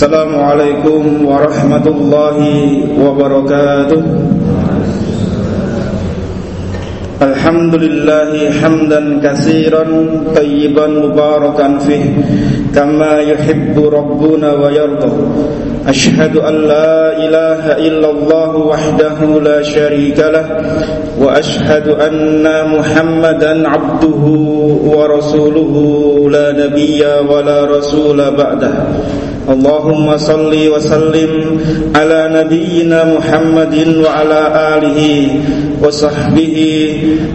السلام عليكم ورحمة الله وبركاته. الحمد لله حمدا كثيرا طيبا مباركا فيه كما يحب ربنا ويرضى. أشهد أن لا إله إلا الله وحده لا شريك له وأشهد أن محمدا عبده ورسوله لا نبي ولا رسول بعده. اللهم صل وسلم على نبينا محمد وعلى آله وصحبه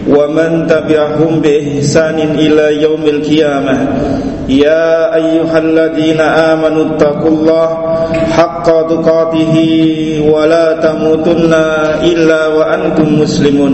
ومن تبعهم بإحسان إلى يوم القيامة. يا أيها الذين آمنوا اتقوا الله حق تقاته ولا تموتن إلا وأنتم مسلمون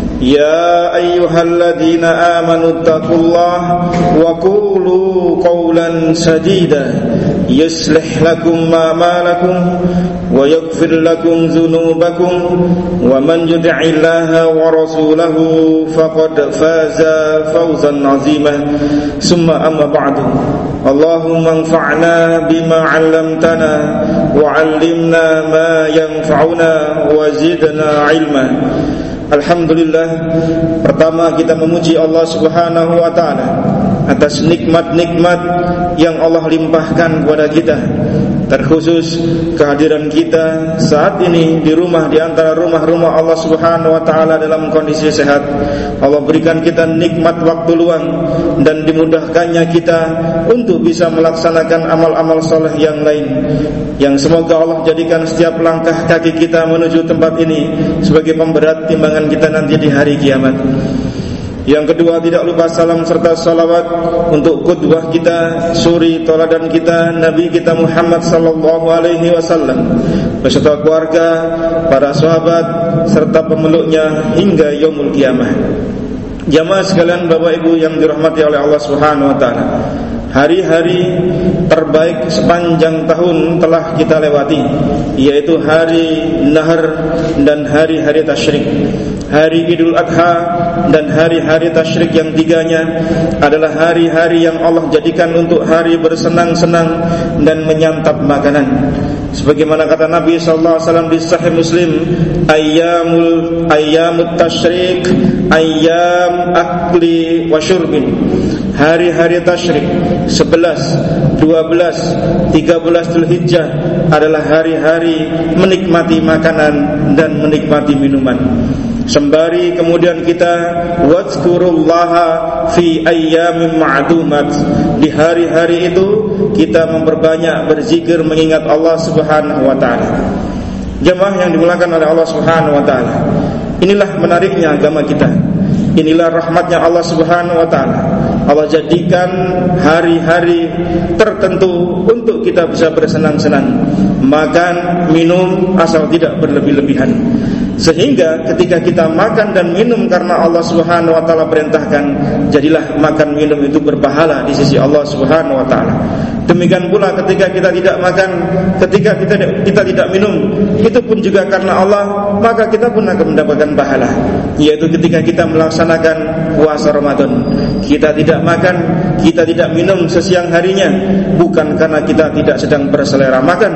يا أيها الذين آمنوا اتقوا الله وقولوا قولا سديدا يصلح لكم أعمالكم ويغفر لكم ذنوبكم ومن يدع الله ورسوله فقد فاز فوزا عظيما ثم أما بعد اللهم انفعنا بما علمتنا وعلمنا ما ينفعنا وزدنا علما Alhamdulillah Pertama kita memuji Allah subhanahu wa ta'ala Atas nikmat-nikmat yang Allah limpahkan kepada kita Terkhusus kehadiran kita saat ini di rumah di antara rumah-rumah Allah Subhanahu wa taala dalam kondisi sehat. Allah berikan kita nikmat waktu luang dan dimudahkannya kita untuk bisa melaksanakan amal-amal soleh yang lain. Yang semoga Allah jadikan setiap langkah kaki kita menuju tempat ini sebagai pemberat timbangan kita nanti di hari kiamat. Yang kedua tidak lupa salam serta salawat untuk kudwah kita, suri toladan kita, Nabi kita Muhammad sallallahu alaihi wasallam beserta keluarga, para sahabat serta pemeluknya hingga yaumul kiamah. Jamaah sekalian Bapak Ibu yang dirahmati oleh Allah Subhanahu wa taala. Hari-hari terbaik sepanjang tahun telah kita lewati Yaitu hari Nahar dan hari-hari Tashrik Hari Idul Adha dan hari-hari Tashrik yang tiganya Adalah hari-hari yang Allah jadikan untuk hari bersenang-senang dan menyantap makanan. Sebagaimana kata Nabi SAW di Sahih Muslim Ayyamul Ayyamut Tashrik Ayyam Akli wa Syurbin Hari-hari Tashrik 11, 12, 13 Zulhijjah adalah hari-hari menikmati makanan dan menikmati minuman. Sembari kemudian kita wazkurullaha fi ayyamin ma'dumat. Di hari-hari itu kita memperbanyak berzikir mengingat Allah Subhanahu wa taala. Jemaah yang dimulakan oleh Allah Subhanahu wa taala. Inilah menariknya agama kita. Inilah rahmatnya Allah Subhanahu wa taala. Allah jadikan hari-hari tertentu untuk kita bisa bersenang-senang. Makan, minum asal tidak berlebih-lebihan. Sehingga ketika kita makan dan minum karena Allah subhanahu wa ta'ala perintahkan Jadilah makan minum itu berpahala di sisi Allah subhanahu wa ta'ala. Demikian pula ketika kita tidak makan Ketika kita, kita tidak minum Itu pun juga karena Allah Maka kita pun akan mendapatkan pahala. Yaitu ketika kita melaksanakan puasa Ramadan. Kita tidak makan, kita tidak minum sesiang harinya. Bukan karena kita tidak sedang berselera makan,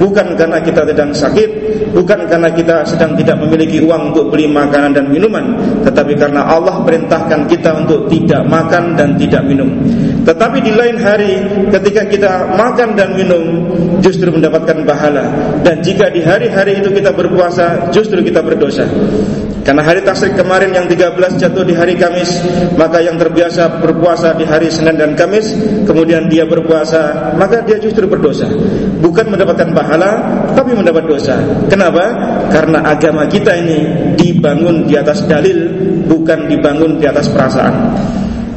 bukan karena kita sedang sakit, bukan karena kita sedang tidak memiliki uang untuk beli makanan dan minuman, tetapi karena Allah perintahkan kita untuk tidak makan dan tidak minum. Tetapi di lain hari ketika kita makan dan minum justru mendapatkan pahala. Dan jika di hari-hari itu kita berpuasa justru kita berdosa. Karena hari tasrik kemarin yang 13 jatuh di hari Kamis, maka yang terbiasa berpuasa di hari Senin dan Kamis, kemudian dia berpuasa, maka dia justru berdosa. Bukan mendapatkan pahala, tapi mendapat dosa. Kenapa? Karena agama kita ini dibangun di atas dalil, bukan dibangun di atas perasaan.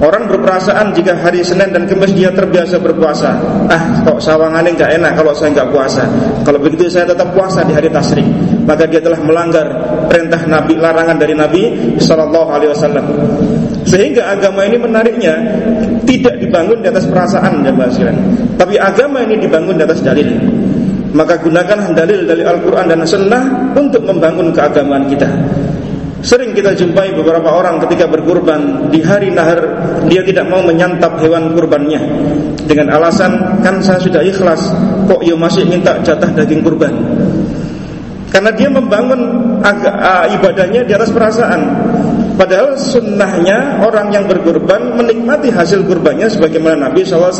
Orang berperasaan jika hari Senin dan Kamis dia terbiasa berpuasa. Ah, kok sawangannya nggak enak kalau saya nggak puasa. Kalau begitu saya tetap puasa di hari tasrik. Maka dia telah melanggar perintah Nabi, larangan dari Nabi Shallallahu Alaihi Wasallam. Sehingga agama ini menariknya tidak dibangun di atas perasaan ya sekalian. Tapi agama ini dibangun di atas dalil. Maka gunakanlah dalil dari Al-Quran dan Sunnah untuk membangun keagamaan kita. Sering kita jumpai beberapa orang ketika berkurban di hari nahar dia tidak mau menyantap hewan kurbannya dengan alasan kan saya sudah ikhlas kok ya masih minta jatah daging kurban. Karena dia membangun ibadahnya di atas perasaan. Padahal sunnahnya orang yang berkurban menikmati hasil kurbannya sebagaimana Nabi SAW.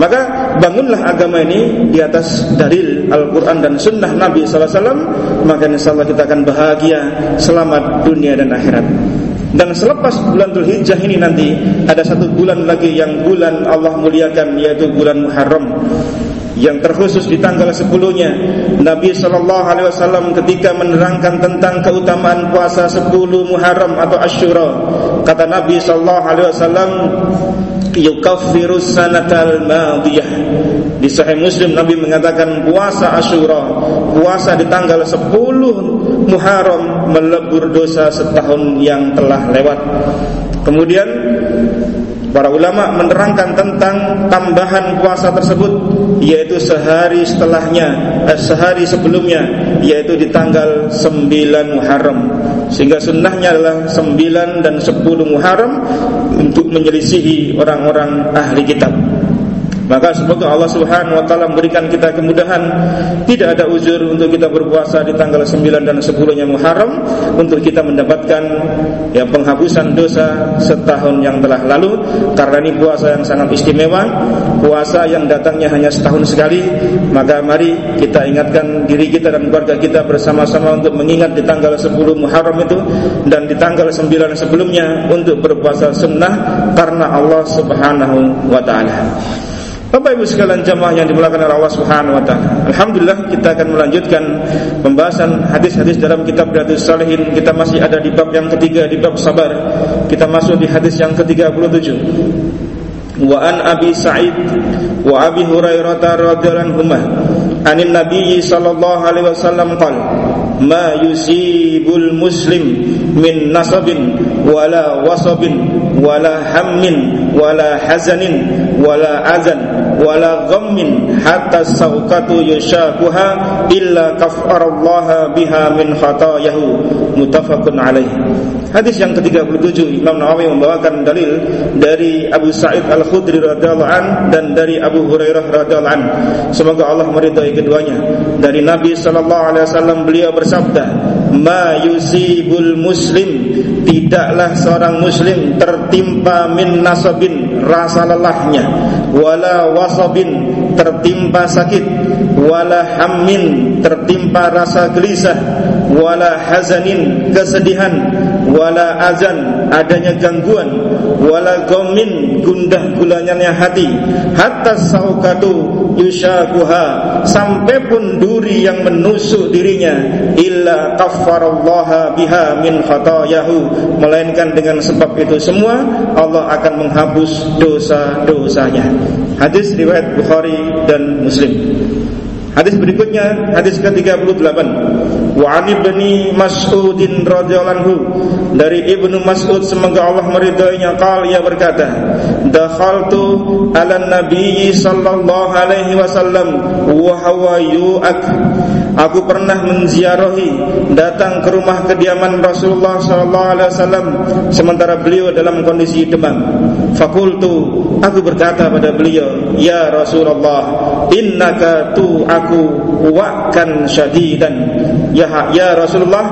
Maka bangunlah agama ini di atas dalil Al-Quran dan Sunnah Nabi SAW Maka insya Allah kita akan bahagia Selamat dunia dan akhirat. Dan selepas bulan Dhul Hijjah ini nanti Ada satu bulan lagi yang bulan Allah muliakan Yaitu bulan Muharram. Yang terkhusus di tanggal 10-nya Nabi sallallahu alaihi wasallam ketika menerangkan tentang keutamaan puasa 10 Muharram atau Asyura kata Nabi sallallahu alaihi wasallam yukaffiru sanatal madiyah. Di sahih Muslim Nabi mengatakan puasa Asyura puasa di tanggal 10 Muharram melebur dosa setahun yang telah lewat. Kemudian Para ulama menerangkan tentang tambahan puasa tersebut yaitu sehari setelahnya, eh, sehari sebelumnya yaitu di tanggal 9 Muharram. Sehingga sunnahnya adalah 9 dan 10 Muharram untuk menyelisihi orang-orang ahli kitab. Maka semoga Allah Subhanahu wa taala memberikan kita kemudahan. Tidak ada uzur untuk kita berpuasa di tanggal 9 dan 10-nya Muharram untuk kita mendapatkan ya penghapusan dosa setahun yang telah lalu karena ini puasa yang sangat istimewa, puasa yang datangnya hanya setahun sekali. Maka mari kita ingatkan diri kita dan keluarga kita bersama-sama untuk mengingat di tanggal 10 Muharram itu dan di tanggal 9 sebelumnya untuk berpuasa sunnah karena Allah Subhanahu wa taala. Bapak Ibu sekalian jamaah yang dimulakan oleh Allah Subhanahu wa taala. Alhamdulillah kita akan melanjutkan pembahasan hadis-hadis dalam kitab Riyadhus Shalihin. Kita masih ada di bab yang ketiga di bab sabar. Kita masuk di hadis yang ke-37. Wa an Abi Sa'id wa Abi Hurairah radhiyallahu anhuma anin Nabi sallallahu alaihi wasallam qala ma yusibul muslim min nasabin wala wasabin wala hammin wala hazanin wala azan wala ghammin hatta sawqatu yushakuha illa kafarallaha biha min khatayahu. Muttafaqun alaih. Hadis yang ke-37 Imam Nawawi membawakan dalil dari Abu Sa'id Al-Khudri radhiyallahu an dan dari Abu Hurairah radhiyallahu an. Semoga Allah meridai keduanya. Dari Nabi sallallahu alaihi wasallam beliau bersabda ma yusibul muslim. Tidaklah seorang muslim tertimpa min nasabin rasa lelahnya. Wala wasabin tertimpa sakit wala hammin tertimpa rasa gelisah. Wala hazanin kesedihan. Wala azan adanya gangguan. Wala gomin gundah gulanyanya hati. Hatta saukatu yushakuha sampai pun duri yang menusuk dirinya. Illa kaffarallaha biha min khatayahu. Melainkan dengan sebab itu semua Allah akan menghapus dosa-dosanya. Hadis riwayat Bukhari dan Muslim Hadis berikutnya hadis ke-38 Wa ibni Mas'udin radhiyallahu dari Ibnu Mas'ud semoga Allah meridainya qal ia berkata dakhaltu ala nabi sallallahu alaihi wasallam wa huwa yu'ak. Aku pernah menziarahi datang ke rumah kediaman Rasulullah sallallahu alaihi wasallam sementara beliau dalam kondisi demam. Fakultu aku berkata pada beliau, "Ya Rasulullah, innaka tu aku wakan syadidan." Ya ya Rasulullah,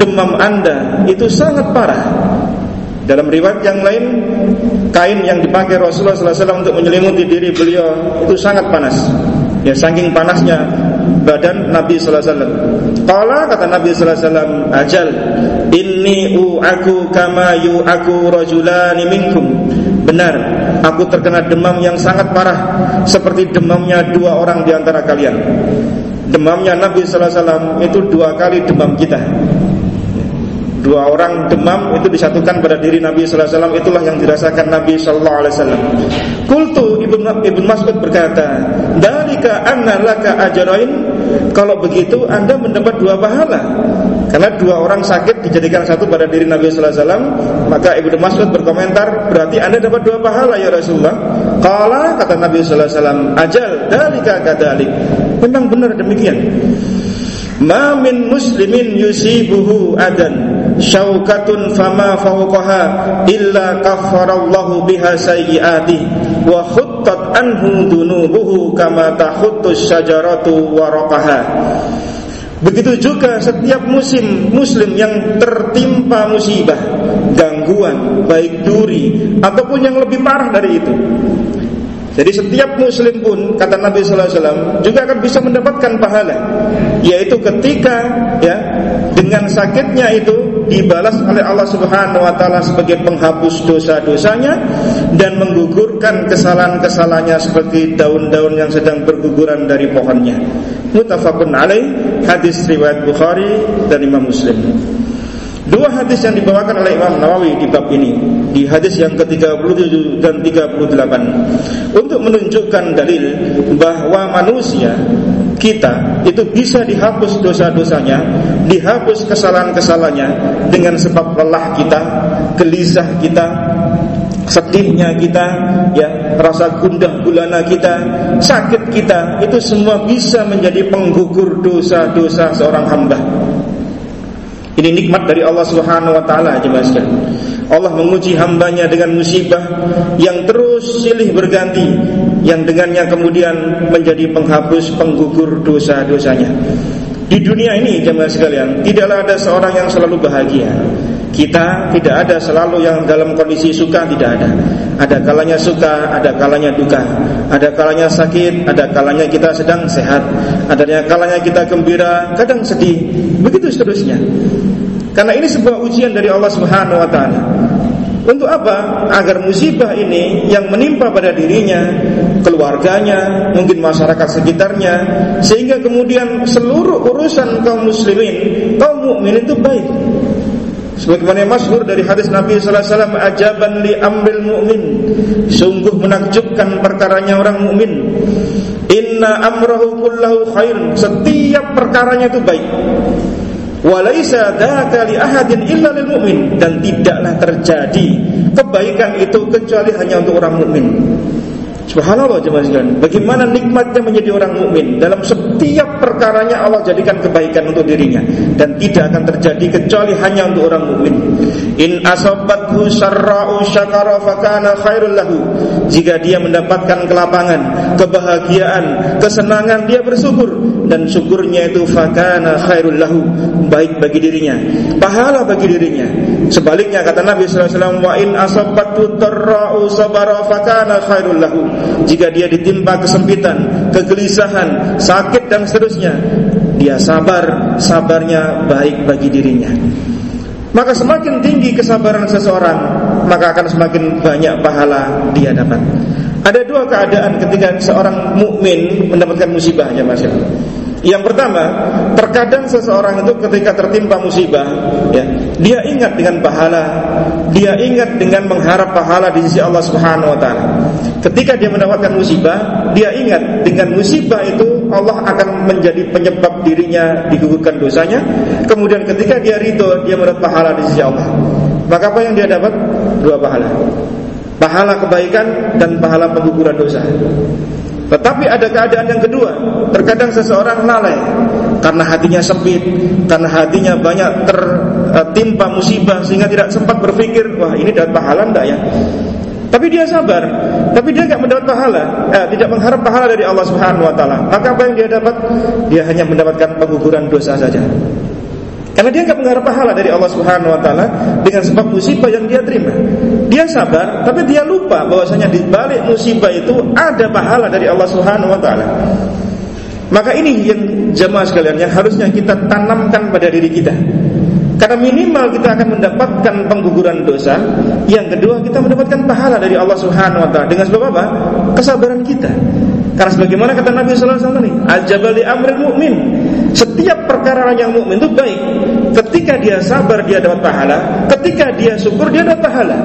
demam Anda itu sangat parah. Dalam riwayat yang lain, kain yang dipakai Rasulullah SAW untuk menyelimuti diri beliau itu sangat panas. Ya saking panasnya badan Nabi sallallahu alaihi wasallam. Kata Nabi sallallahu alaihi wasallam, "Ajal inni aku kama yu aku rajulani minkum." Benar, aku terkena demam yang sangat parah seperti demamnya dua orang di antara kalian. Demamnya Nabi sallallahu alaihi wasallam itu dua kali demam kita. Dua orang demam itu disatukan pada diri Nabi sallallahu alaihi wasallam itulah yang dirasakan Nabi sallallahu alaihi wasallam. Kultu Ibnu Ibnu Mas'ud berkata, "Dalika anna laka ajrain." Kalau begitu Anda mendapat dua pahala. Karena dua orang sakit dijadikan satu pada diri Nabi sallallahu alaihi wasallam, maka Ibnu Mas'ud berkomentar, "Berarti Anda dapat dua pahala ya Rasulullah." Qala kata Nabi sallallahu alaihi wasallam, "Ajal dalika kadalik." Memang benar demikian. Ma min muslimin yusibuhu adan syaukatun fama fawqaha illa kaffarallahu biha sayyiati wa khuttat anhu dunubuhu kama tahuttu syajaratu waraqaha Begitu juga setiap musim muslim yang tertimpa musibah, gangguan, baik duri ataupun yang lebih parah dari itu. Jadi setiap muslim pun kata Nabi sallallahu alaihi wasallam juga akan bisa mendapatkan pahala yaitu ketika ya dengan sakitnya itu dibalas oleh Allah Subhanahu wa taala sebagai penghapus dosa-dosanya dan menggugurkan kesalahan-kesalahannya seperti daun-daun yang sedang berguguran dari pohonnya. Muttafaqun alaih hadis riwayat Bukhari dan Imam Muslim. Dua hadis yang dibawakan oleh Imam Nawawi di bab ini Di hadis yang ke-37 dan 38 Untuk menunjukkan dalil bahwa manusia kita itu bisa dihapus dosa-dosanya Dihapus kesalahan-kesalahannya Dengan sebab lelah kita Gelisah kita sedihnya kita, ya rasa gundah gulana kita, sakit kita, itu semua bisa menjadi penggugur dosa-dosa seorang hamba. Ini nikmat dari Allah Subhanahu wa taala jemaah sekalian. Allah menguji hambanya dengan musibah yang terus silih berganti yang dengannya kemudian menjadi penghapus penggugur dosa-dosanya. Di dunia ini jemaah sekalian, tidaklah ada seorang yang selalu bahagia. Kita tidak ada selalu yang dalam kondisi suka tidak ada. Ada kalanya suka, ada kalanya duka. Ada kalanya sakit, ada kalanya kita sedang sehat. Ada kalanya kita gembira, kadang sedih. Begitu seterusnya. Karena ini sebuah ujian dari Allah Subhanahu wa taala. Untuk apa? Agar musibah ini yang menimpa pada dirinya, keluarganya, mungkin masyarakat sekitarnya, sehingga kemudian seluruh urusan kaum muslimin, kaum mukmin itu baik. Sebagaimana masyhur dari hadis Nabi sallallahu alaihi wasallam ajaban li amril mu'min. Sungguh menakjubkan perkaranya orang mukmin. Inna amrahu kullahu khair. Setiap perkaranya itu baik. Walaisa dzaka li ahadin illa lil mu'min dan tidaklah terjadi kebaikan itu kecuali hanya untuk orang mukmin. Subhanallah jemaah sekalian. Bagaimana nikmatnya menjadi orang mukmin dalam setiap perkaranya Allah jadikan kebaikan untuk dirinya dan tidak akan terjadi kecuali hanya untuk orang mukmin. In asabathu syarra'u syakara fakana khairul lahu. Jika dia mendapatkan kelapangan, kebahagiaan, kesenangan dia bersyukur dan syukurnya itu fakana khairul lahu, baik bagi dirinya, pahala bagi dirinya. Sebaliknya kata Nabi sallallahu alaihi wasallam wa in asabathu tarra'u sabara fakana khairul lahu jika dia ditimpa kesempitan, kegelisahan, sakit dan seterusnya, dia sabar, sabarnya baik bagi dirinya. Maka semakin tinggi kesabaran seseorang, maka akan semakin banyak pahala dia dapat. Ada dua keadaan ketika seorang mukmin mendapatkan musibah ya Mas. Yang pertama, terkadang seseorang itu ketika tertimpa musibah, ya, dia ingat dengan pahala, dia ingat dengan mengharap pahala di sisi Allah Subhanahu wa taala. Ketika dia mendapatkan musibah, dia ingat dengan musibah itu Allah akan menjadi penyebab dirinya digugurkan dosanya. Kemudian ketika dia ridho, dia mendapat pahala di sisi Allah. Maka apa yang dia dapat? Dua pahala. Pahala kebaikan dan pahala pengguguran dosa. Tetapi ada keadaan yang kedua. Terkadang seseorang lalai Karena hatinya sempit Karena hatinya banyak tertimpa musibah Sehingga tidak sempat berpikir Wah ini dapat pahala enggak ya? Tapi dia sabar. Tapi dia tidak mendapat pahala eh, Tidak mengharap pahala dari Allah Subhanahu Wa Taala. Maka apa yang dia dapat? Dia hanya mendapatkan pengukuran dosa saja karena dia nggak mengharap pahala dari Allah Subhanahu wa taala dengan sebab musibah yang dia terima. Dia sabar, tapi dia lupa bahwasanya di balik musibah itu ada pahala dari Allah Subhanahu wa taala. Maka ini yang jemaah sekalian yang harusnya kita tanamkan pada diri kita. Karena minimal kita akan mendapatkan pengguguran dosa, yang kedua kita mendapatkan pahala dari Allah Subhanahu wa taala dengan sebab apa? Kesabaran kita. Karena sebagaimana kata Nabi sallallahu alaihi wasallam ajabali amril mukmin. Setiap perkara yang mukmin itu baik. Ketika dia sabar dia dapat pahala, ketika dia syukur dia dapat pahala.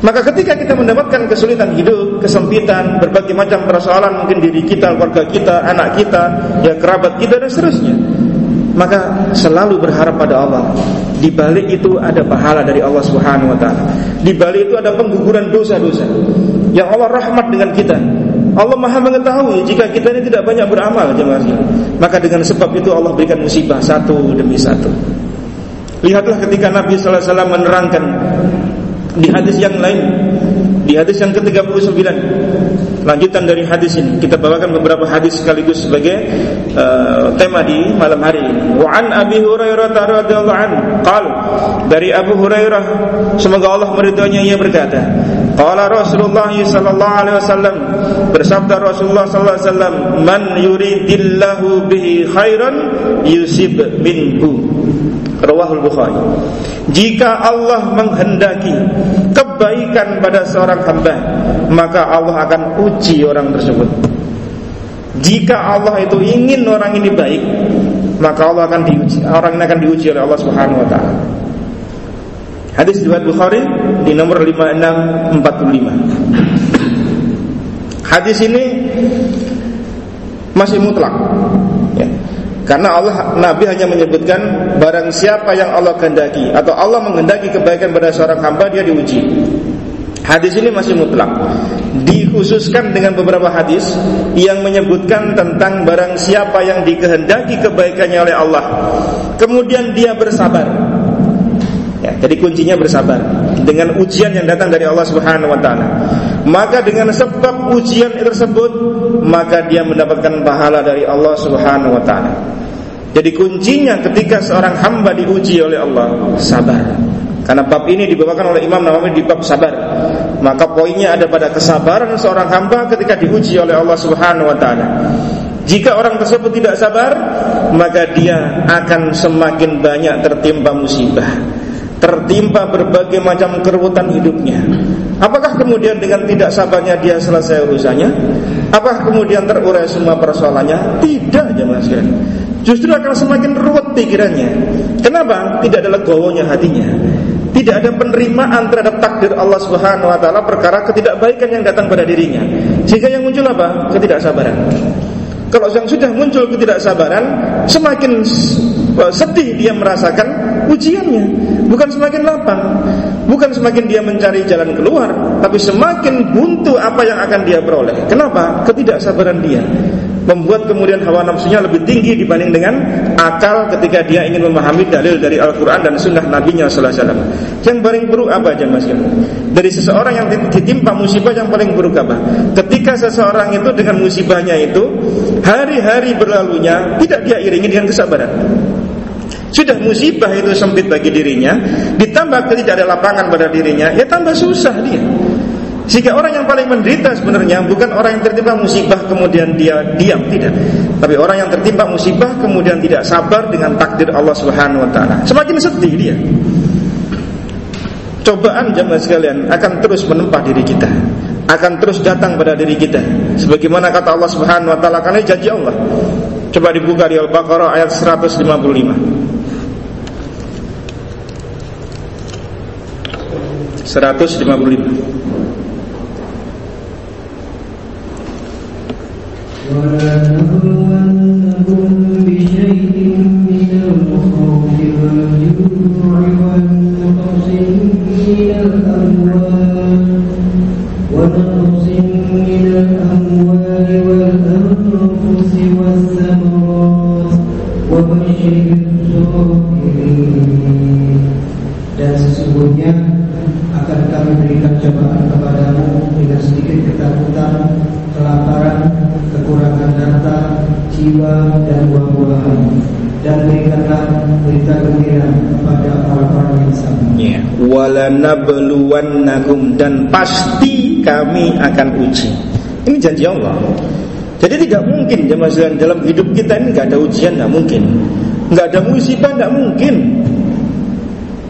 Maka ketika kita mendapatkan kesulitan hidup, kesempitan, berbagai macam persoalan mungkin diri kita, keluarga kita, anak kita, ya kerabat kita dan seterusnya, maka selalu berharap pada Allah. Di balik itu ada pahala dari Allah Subhanahu wa taala. Di balik itu ada pengguguran dosa-dosa. Yang Allah rahmat dengan kita. Allah Maha mengetahui jika kita ini tidak banyak beramal jemaah Maka dengan sebab itu Allah berikan musibah satu demi satu. Lihatlah ketika Nabi wasallam menerangkan di hadis yang lain di hadis yang ke-39 lanjutan dari hadis ini. Kita bawakan beberapa hadis sekaligus sebagai uh, tema di malam hari ini. Wa an abi hurairah radhiyallahu anhu qal dari Abu Hurairah semoga Allah meridhoinya ia berkata qala Rasulullah sallallahu alaihi wasallam bersabda Rasulullah sallallahu alaihi wasallam man yuridillahu bihi khairan yusib minhu Rawahul Bukhari. Jika Allah menghendaki kebaikan pada seorang hamba, maka Allah akan uji orang tersebut. Jika Allah itu ingin orang ini baik, maka Allah akan diuji. Orang ini akan diuji oleh Allah Subhanahu wa taala. Hadis riwayat Bukhari di nomor 5645. Hadis ini masih mutlak. Ya. Karena Allah Nabi hanya menyebutkan barang siapa yang Allah kehendaki atau Allah menghendaki kebaikan pada seorang hamba dia diuji. Hadis ini masih mutlak. Dikhususkan dengan beberapa hadis yang menyebutkan tentang barang siapa yang dikehendaki kebaikannya oleh Allah. Kemudian dia bersabar. Ya, jadi kuncinya bersabar dengan ujian yang datang dari Allah Subhanahu wa taala. Maka dengan sebab ujian tersebut, maka dia mendapatkan pahala dari Allah Subhanahu wa taala. Jadi kuncinya ketika seorang hamba diuji oleh Allah sabar. Karena bab ini dibawakan oleh Imam Nawawi di bab sabar. Maka poinnya ada pada kesabaran seorang hamba ketika diuji oleh Allah Subhanahu wa taala. Jika orang tersebut tidak sabar, maka dia akan semakin banyak tertimpa musibah tertimpa berbagai macam keruwetan hidupnya. Apakah kemudian dengan tidak sabarnya dia selesai urusannya? Apakah kemudian terurai semua persoalannya? Tidak, jemaah sekalian. Justru akan semakin ruwet pikirannya. Kenapa? Tidak ada legowonya hatinya. Tidak ada penerimaan terhadap takdir Allah Subhanahu wa taala perkara ketidakbaikan yang datang pada dirinya. Sehingga yang muncul apa? Ketidaksabaran. Kalau yang sudah muncul ketidaksabaran, semakin eh, sedih dia merasakan ujiannya, bukan semakin lapang, bukan semakin dia mencari jalan keluar, tapi semakin buntu apa yang akan dia peroleh. Kenapa? Ketidaksabaran dia membuat kemudian hawa nafsunya lebih tinggi dibanding dengan akal ketika dia ingin memahami dalil dari Al-Quran dan Sunnah Nabi Nya Sallallahu Alaihi. Yang paling buruk apa aja mas? Dari seseorang yang ditimpa musibah yang paling buruk apa? Ketika seseorang itu dengan musibahnya itu hari-hari berlalunya tidak dia iringi dengan kesabaran. Sudah musibah itu sempit bagi dirinya, ditambah tidak ada lapangan pada dirinya, ya tambah susah dia. Sehingga orang yang paling menderita sebenarnya bukan orang yang tertimpa musibah kemudian dia diam tidak, tapi orang yang tertimpa musibah kemudian tidak sabar dengan takdir Allah Subhanahu wa taala. Semakin sedih dia. Cobaan jemaah sekalian akan terus menempa diri kita, akan terus datang pada diri kita. Sebagaimana kata Allah Subhanahu wa taala karena janji Allah. Coba dibuka di Al-Baqarah ayat 155. 155 dan sesungguhnya akan kami berikan cobaan kepadamu dengan sedikit ketakutan, kelaparan, kekurangan harta, jiwa dan buah-buahan dan berikanlah berita gembira kepada orang-orang yang sama. Ya, walanabluwannakum dan pasti kami akan uji. Ini janji Allah. Jadi tidak mungkin jemaah dalam hidup kita ini nggak ada ujian, nggak mungkin. Nggak ada musibah, nggak mungkin.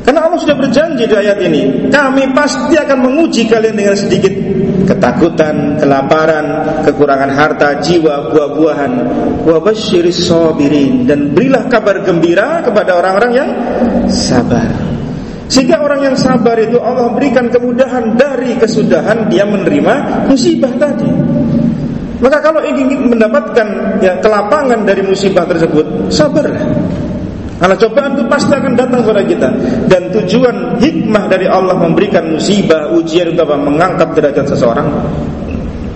Karena Allah sudah berjanji di ayat ini, kami pasti akan menguji kalian dengan sedikit ketakutan, kelaparan, kekurangan harta, jiwa, buah-buahan. Wa basyiris sabirin dan berilah kabar gembira kepada orang-orang yang sabar. Sehingga orang yang sabar itu Allah berikan kemudahan dari kesudahan dia menerima musibah tadi. Maka kalau ingin mendapatkan ya, kelapangan dari musibah tersebut, sabarlah. Karena cobaan itu pasti akan datang kepada kita. Dan tujuan hikmah dari Allah memberikan musibah, ujian itu apa? Mengangkat derajat seseorang.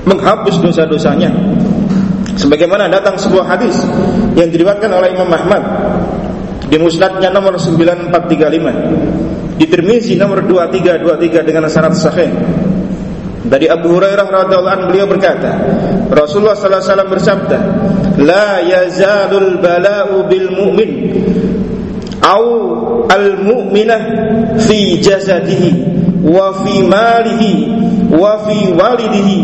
Menghapus dosa-dosanya. Sebagaimana datang sebuah hadis Yang diriwatkan oleh Imam Ahmad Di musnadnya nomor 9435 Di Tirmizi nomor 2323 dengan syarat sahih. Dari Abu Hurairah radhiyallahu anhu beliau berkata, Rasulullah sallallahu alaihi wasallam bersabda, "La yazalul bala'u bil mu'min au al mu'minah fi jasadihi wa fi malihi wa fi walidihi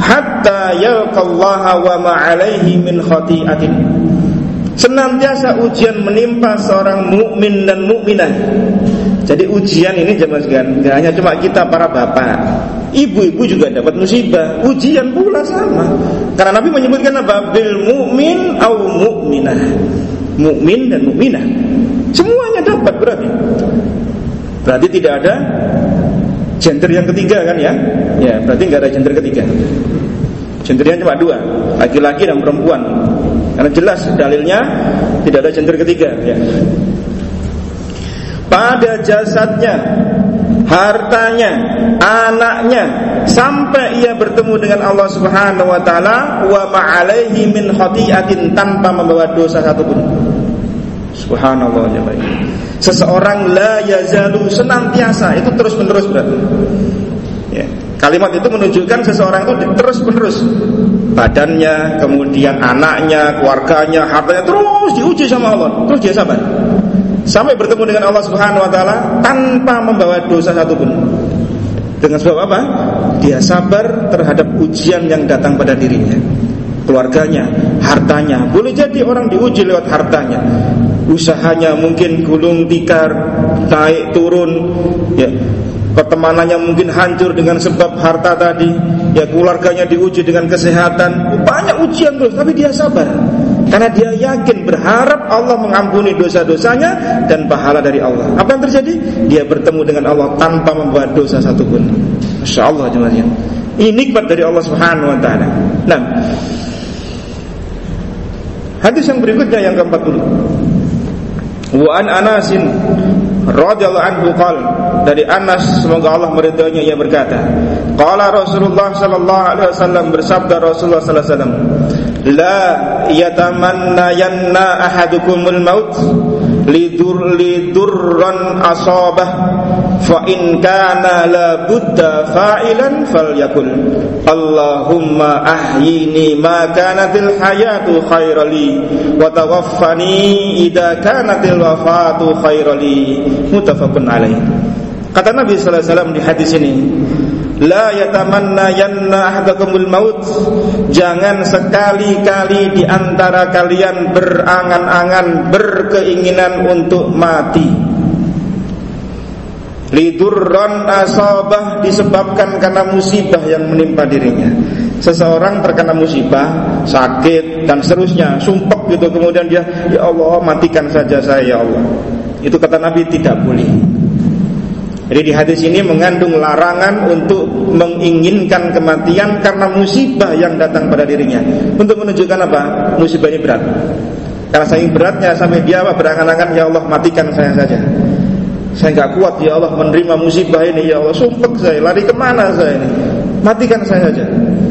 hatta yalqallaha wa ma alaihi min khati'atin." Senantiasa ujian menimpa seorang mukmin dan mukminah. Jadi ujian ini zaman sekarang Gak hanya cuma kita para bapak Ibu-ibu juga dapat musibah, ujian pula sama. Karena Nabi menyebutkan apa? Bil mukmin au mukminah. Mukmin dan mukminah. Semuanya dapat berarti. Berarti tidak ada gender yang ketiga kan ya? Ya, berarti nggak ada gender ketiga. Gendernya cuma dua, laki-laki dan perempuan. Karena jelas dalilnya tidak ada gender ketiga ya. Pada jasadnya hartanya, anaknya sampai ia bertemu dengan Allah Subhanahu wa taala wa ma'alaihi min khati'atin tanpa membawa dosa satupun. Subhanallah ya baik. Seseorang la yazalu senantiasa itu terus-menerus berarti. Ya. Kalimat itu menunjukkan seseorang itu terus-menerus badannya, kemudian anaknya, keluarganya, hartanya terus diuji sama Allah, terus dia sabar sampai bertemu dengan Allah Subhanahu wa taala tanpa membawa dosa satupun. Dengan sebab apa? Dia sabar terhadap ujian yang datang pada dirinya, keluarganya, hartanya. Boleh jadi orang diuji lewat hartanya. Usahanya mungkin gulung tikar, naik turun, ya. Pertemanannya mungkin hancur dengan sebab harta tadi, ya keluarganya diuji dengan kesehatan. Banyak ujian terus, tapi dia sabar. Karena dia yakin berharap Allah mengampuni dosa-dosanya dan pahala dari Allah. Apa yang terjadi? Dia bertemu dengan Allah tanpa membuat dosa satupun. Masya Allah jemaah Ini nikmat dari Allah Subhanahu Wa Taala. Nah, hadis yang berikutnya yang ke-40. Wa an Anasin radhiyallahu anhu qal dari Anas semoga Allah meridhoinya ia berkata qala Rasulullah sallallahu alaihi wasallam bersabda Rasulullah sallallahu alaihi wasallam la yatamanna yanna ahadukumul maut lidur lidurran asabah fa in kana la budda fa'ilan falyakul. Allahumma ahyini ma kanatil hayatu khairali wa tawaffani idza kanatil wafatu khairali muttafaqun alaih kata Nabi sallallahu alaihi wasallam di hadis ini La yatamanna yanna ahadakumul maut. Jangan sekali-kali di antara kalian berangan-angan Berkeinginan untuk mati. Lidurron asabah disebabkan karena musibah yang menimpa dirinya. Seseorang terkena musibah, sakit dan seterusnya Sumpah gitu kemudian dia Ya Allah matikan saja saya ya Allah. Itu kata Nabi tidak boleh jadi di hadis ini mengandung larangan untuk menginginkan kematian karena musibah yang datang pada dirinya. Untuk menunjukkan apa? Musibah ini berat. Karena saking beratnya sampai dia berangan-angan ya Allah matikan saya saja. Saya nggak kuat ya Allah menerima musibah ini ya Allah sumpah saya lari ke mana saya ini matikan saya saja.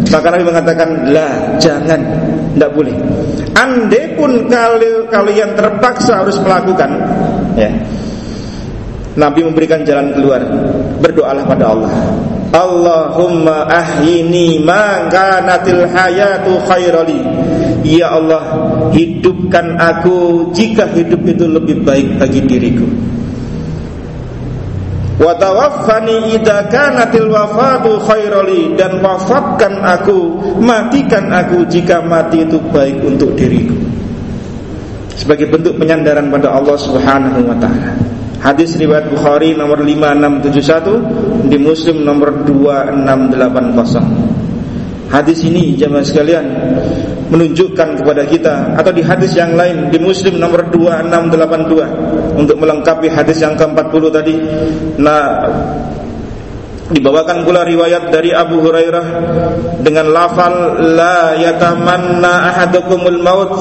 Maka Nabi mengatakan lah jangan tidak boleh. Andai pun kalian terpaksa harus melakukan ya Nabi memberikan jalan keluar. Berdoalah pada Allah. Allahumma ahyini ma kanatil hayatu khairali. Ya Allah, hidupkan aku jika hidup itu lebih baik bagi diriku. Wa tawaffani idza kanatil wafatu khairali dan wafatkan aku, matikan aku jika mati itu baik untuk diriku. Sebagai bentuk penyandaran pada Allah Subhanahu wa taala. Hadis riwayat Bukhari nomor 5671 di Muslim nomor 2680. Hadis ini jemaah sekalian menunjukkan kepada kita atau di hadis yang lain di Muslim nomor 2682 untuk melengkapi hadis yang ke-40 tadi. Nah, Dibawakan pula riwayat dari Abu Hurairah dengan lafal la yatamanna ahadukumul maut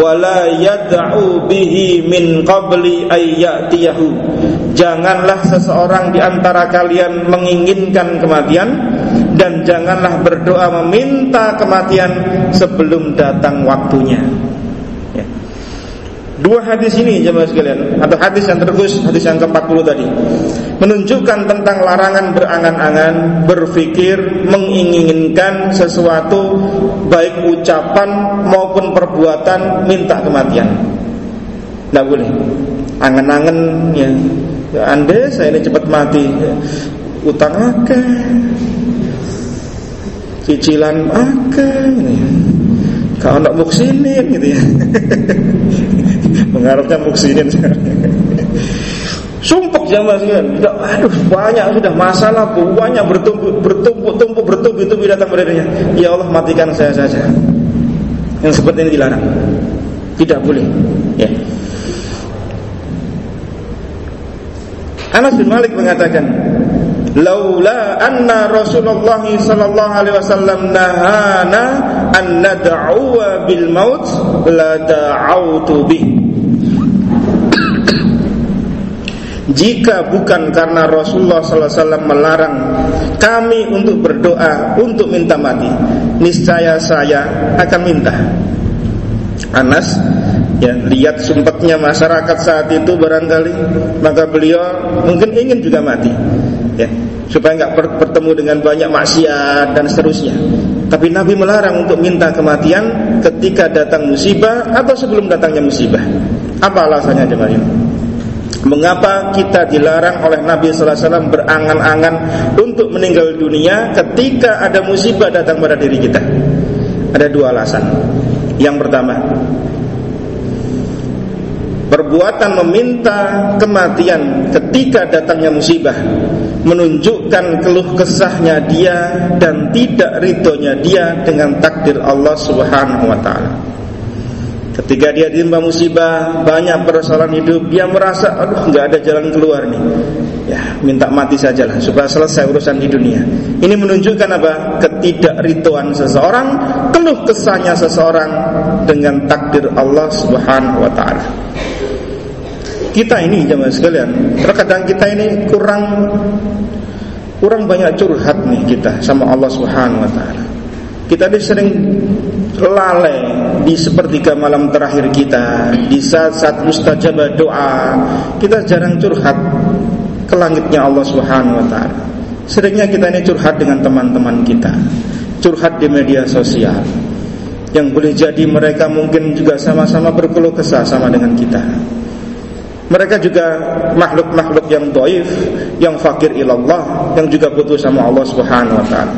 wa la yad'u bihi min qabli ayyatiyahu. Janganlah seseorang di antara kalian menginginkan kematian dan janganlah berdoa meminta kematian sebelum datang waktunya. Dua hadis ini jemaah sekalian atau hadis yang terus hadis yang ke-40 tadi menunjukkan tentang larangan berangan-angan, berpikir, menginginkan sesuatu baik ucapan maupun perbuatan minta kematian. Tidak boleh. Angan-angan ya. ya anda saya ini cepat mati. Ya. Utang akeh. Cicilan akeh ini. Kalau nak muksinin gitu ya. Mengharapnya muksinin. Sumpuk zaman sekarang. Sudah, aduh banyak sudah masalah banyak bertumpuk bertumpuk tumpuk bertumpuk itu datang padanya. Ya Allah matikan saya saja. Yang seperti ini dilarang. Tidak boleh. Ya. Anas bin Malik mengatakan, "Laula anna Rasulullah sallallahu alaihi wasallam nahana an nad'u bil maut la da'autu bih." Jika bukan karena Rasulullah SAW melarang kami untuk berdoa untuk minta mati, niscaya saya akan minta. Anas ya lihat sumpetnya masyarakat saat itu barangkali. Maka beliau mungkin ingin juga mati ya supaya nggak bertemu dengan banyak maksiat dan seterusnya. Tapi Nabi melarang untuk minta kematian ketika datang musibah atau sebelum datangnya musibah. Apa alasannya jemaah Mengapa kita dilarang oleh Nabi Sallallahu Alaihi Wasallam berangan-angan untuk meninggal dunia ketika ada musibah datang pada diri kita? Ada dua alasan. Yang pertama, perbuatan meminta kematian ketika datangnya musibah menunjukkan keluh kesahnya dia dan tidak ridhonya dia dengan takdir Allah Subhanahu wa taala. Ketika dia ditimpa musibah, banyak persoalan hidup, dia merasa aduh nggak ada jalan keluar nih. Ya, minta mati sajalah supaya selesai urusan di dunia. Ini menunjukkan apa? Ketidakrituan seseorang, keluh kesahnya seseorang dengan takdir Allah Subhanahu wa taala. Kita ini jemaah sekalian, terkadang kita ini kurang kurang banyak curhat nih kita sama Allah Subhanahu wa taala. Kita ini sering lalai di sepertiga malam terakhir kita di saat-saat mustajabah doa kita jarang curhat ke langitnya Allah Subhanahu wa taala. Seringnya kita ini curhat dengan teman-teman kita curhat di media sosial. Yang boleh jadi mereka mungkin juga sama-sama berkeluh kesah sama dengan kita. Mereka juga makhluk-makhluk yang doif yang fakir ilallah yang juga butuh sama Allah Subhanahu wa taala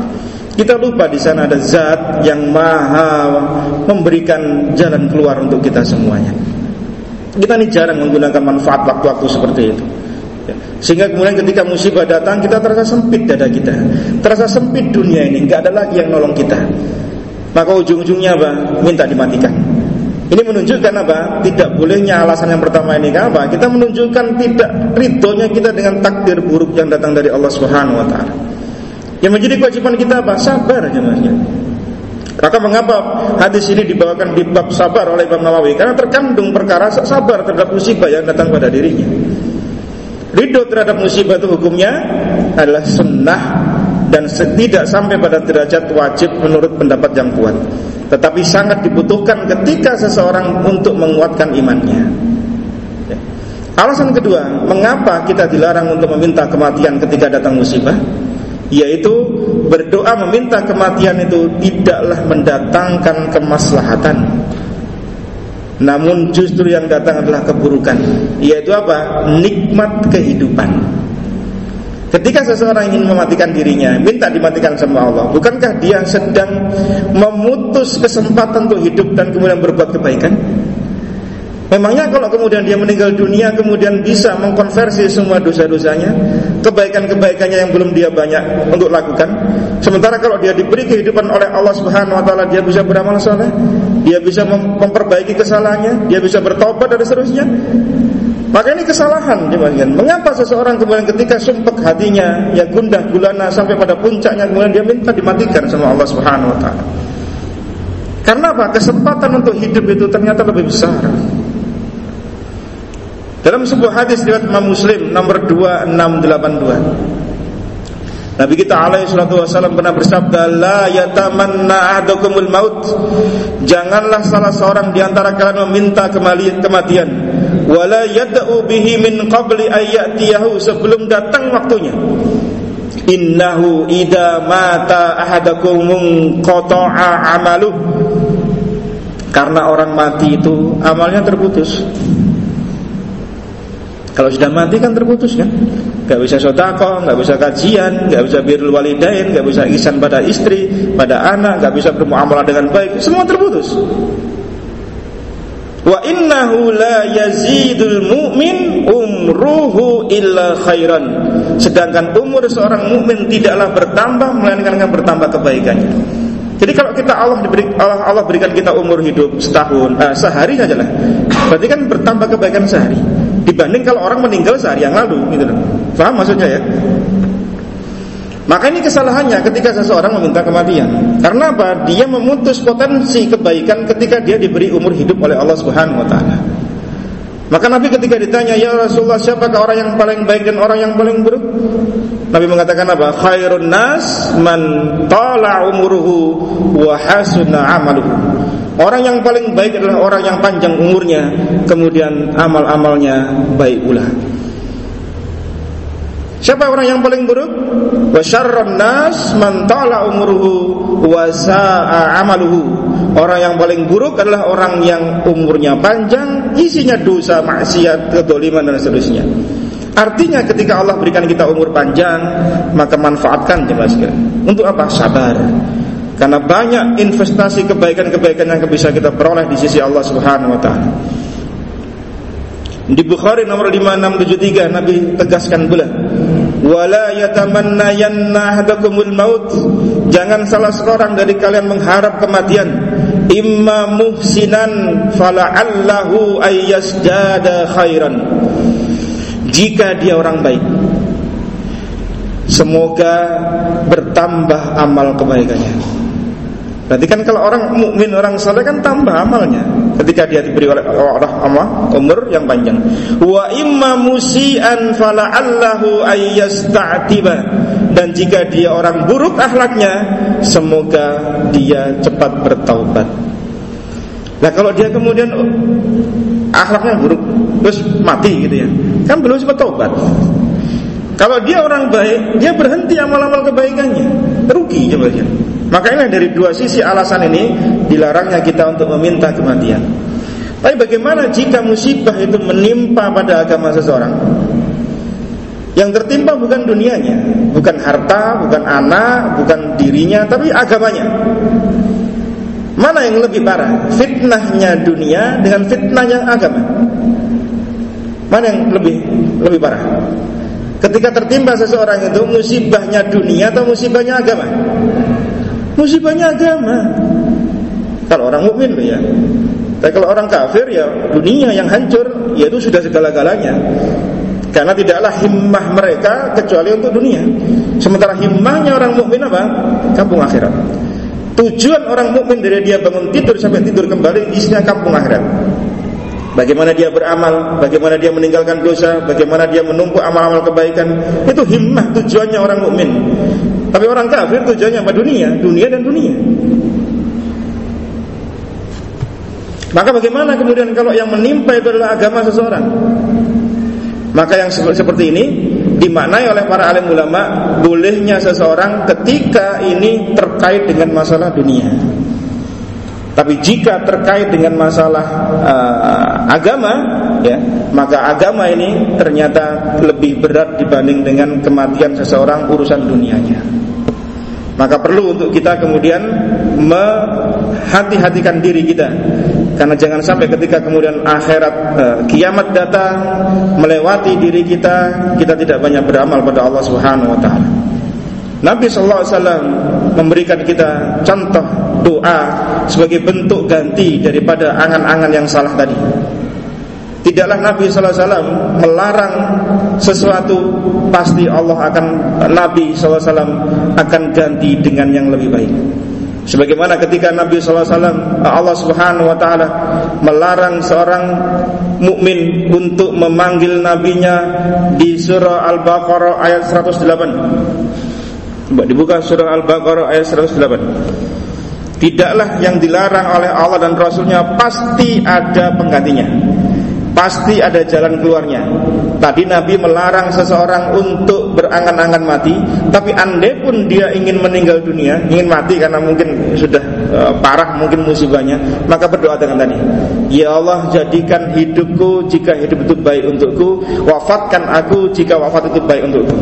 kita lupa di sana ada zat yang maha memberikan jalan keluar untuk kita semuanya. Kita ini jarang menggunakan manfaat waktu-waktu seperti itu. Ya. Sehingga kemudian ketika musibah datang kita terasa sempit dada kita, terasa sempit dunia ini, nggak ada lagi yang nolong kita. Maka ujung-ujungnya apa? Minta dimatikan. Ini menunjukkan apa? Tidak bolehnya alasan yang pertama ini apa? Kita menunjukkan tidak ridhonya kita dengan takdir buruk yang datang dari Allah Subhanahu Wa Taala. Yang menjadi kewajiban kita apa? Sabar mas. Maka mengapa hadis ini dibawakan di bab sabar oleh Imam Nawawi? Karena terkandung perkara sabar terhadap musibah yang datang pada dirinya. Ridho terhadap musibah itu hukumnya adalah sunnah dan tidak sampai pada derajat wajib menurut pendapat yang kuat. Tetapi sangat dibutuhkan ketika seseorang untuk menguatkan imannya. Ya. Alasan kedua, mengapa kita dilarang untuk meminta kematian ketika datang musibah? Yaitu berdoa meminta kematian itu tidaklah mendatangkan kemaslahatan. Namun justru yang datang adalah keburukan yaitu apa? Nikmat kehidupan. Ketika seseorang ingin mematikan dirinya, minta dimatikan sama Allah, bukankah dia sedang memutus kesempatan untuk hidup dan kemudian berbuat kebaikan? Memangnya kalau kemudian dia meninggal dunia kemudian bisa mengkonversi semua dosa-dosanya, kebaikan-kebaikannya yang belum dia banyak untuk lakukan. Sementara kalau dia diberi kehidupan oleh Allah Subhanahu wa taala, dia bisa beramal saleh, dia bisa memperbaiki kesalahannya, dia bisa bertobat dan seterusnya. Maka ini kesalahan dibagian. Mengapa seseorang kemudian ketika sumpek hatinya yang gundah gulana sampai pada puncaknya kemudian dia minta dimatikan sama Allah Subhanahu wa taala. Karena apa? Kesempatan untuk hidup itu ternyata lebih besar. Dalam sebuah hadis riwayat Imam Muslim nomor 2682 Nabi kita alaihi salatu wasallam pernah bersabda la yatamanna ahadakumul maut. Janganlah salah seorang di antara kalian meminta kematian. Wala yad'u bihi min qabli ayyatiyahu sebelum datang waktunya. Innahu idza mata ahadakum qata'a amaluh. Karena orang mati itu amalnya terputus kalau sudah mati kan terputus kan? Gak bisa sotako, gak bisa kajian Gak bisa birul walidain, gak bisa isan pada istri Pada anak, gak bisa bermuamalah dengan baik Semua terputus. Wa innahu la yazidul mu'min umruhu illa khairan. Sedangkan umur seorang mukmin tidaklah bertambah Melainkan akan bertambah kebaikannya. Jadi kalau kita Allah diberi Allah, Allah berikan kita umur hidup setahun, eh, sehari saja lah. Berarti kan bertambah kebaikan sehari dibanding kalau orang meninggal sehari yang lalu gitu loh. Paham maksudnya ya? Maka ini kesalahannya ketika seseorang meminta kematian. Karena apa? Dia memutus potensi kebaikan ketika dia diberi umur hidup oleh Allah Subhanahu wa taala. Maka Nabi ketika ditanya, "Ya Rasulullah, siapakah orang yang paling baik dan orang yang paling buruk?" Nabi mengatakan apa? Khairun nas man tala umuruhu wa hasuna amaluhu. Orang yang paling baik adalah orang yang panjang umurnya, kemudian amal-amalnya baik pula. Siapa orang yang paling buruk? Wa nas man tala umuruhu wa sa'a amaluhu. Orang yang paling buruk adalah orang yang umurnya panjang, isinya dosa, maksiat, kedoliman dan seterusnya. Artinya ketika Allah berikan kita umur panjang, maka manfaatkan jemaah sekalian. Untuk apa? Sabar. Karena banyak investasi kebaikan-kebaikan yang bisa kita peroleh di sisi Allah Subhanahu wa taala. Di Bukhari nomor 5673 Nabi tegaskan pula wala yatamannayanna ahadakumul maut. Jangan salah seorang dari kalian mengharap kematian. Imma muhsinan fala'allahu ayyasjada khairan. Jika dia orang baik semoga bertambah amal kebaikannya Berarti kan kalau orang mukmin orang saleh kan tambah amalnya ketika dia diberi oleh Allah Allah umur yang panjang. Wa imma musian fala'allahu ayyasta'tiba dan jika dia orang buruk akhlaknya semoga dia cepat bertaubat. Nah kalau dia kemudian akhlaknya buruk terus mati gitu ya, kan belum sempat taubat. Kalau dia orang baik, dia berhenti amal-amal kebaikannya, rugi coba ya. Makanya dari dua sisi alasan ini dilarangnya kita untuk meminta kematian. Tapi bagaimana jika musibah itu menimpa pada agama seseorang? Yang tertimpa bukan dunianya, bukan harta, bukan anak, bukan dirinya, tapi agamanya. Mana yang lebih parah? Fitnahnya dunia dengan fitnahnya agama. Mana yang lebih lebih parah? Ketika tertimpa seseorang itu musibahnya dunia atau musibahnya agama? Musibahnya agama. Kalau orang mukmin ya. Tapi kalau orang kafir ya dunia yang hancur yaitu sudah segala-galanya. Karena tidaklah himmah mereka kecuali untuk dunia. Sementara himmahnya orang mukmin apa? Kampung akhirat. Tujuan orang mukmin dari dia bangun tidur sampai tidur kembali isinya kampung akhirat. Bagaimana dia beramal, bagaimana dia meninggalkan dosa, bagaimana dia menumpuk amal-amal kebaikan, itu himmah tujuannya orang mukmin. Tapi orang kafir tujuannya apa? Dunia, dunia dan dunia. Maka bagaimana kemudian kalau yang menimpa itu adalah agama seseorang? Maka yang seperti ini dimaknai oleh para alim ulama bolehnya seseorang ketika ini terkait dengan masalah dunia. Tapi jika terkait dengan masalah uh, agama, ya, maka agama ini ternyata lebih berat dibanding dengan kematian seseorang urusan dunianya. Maka perlu untuk kita kemudian Mehati-hatikan diri kita Karena jangan sampai ketika kemudian akhirat eh, Kiamat datang Melewati diri kita Kita tidak banyak beramal pada Allah subhanahu wa ta'ala Nabi SAW memberikan kita contoh doa sebagai bentuk ganti daripada angan-angan yang salah tadi. Tidaklah Nabi SAW melarang sesuatu Pasti Allah akan Nabi SAW akan ganti dengan yang lebih baik Sebagaimana ketika Nabi SAW Allah Subhanahu Wa Taala melarang seorang mukmin untuk memanggil nabinya di surah Al-Baqarah ayat 108. Coba dibuka surah Al-Baqarah ayat 108. Tidaklah yang dilarang oleh Allah dan Rasulnya pasti ada penggantinya. Pasti ada jalan keluarnya Tadi Nabi melarang seseorang untuk berangan-angan mati Tapi andai pun dia ingin meninggal dunia Ingin mati karena mungkin sudah uh, parah mungkin musibahnya Maka berdoa dengan tadi Ya Allah jadikan hidupku jika hidup itu baik untukku Wafatkan aku jika wafat itu baik untukku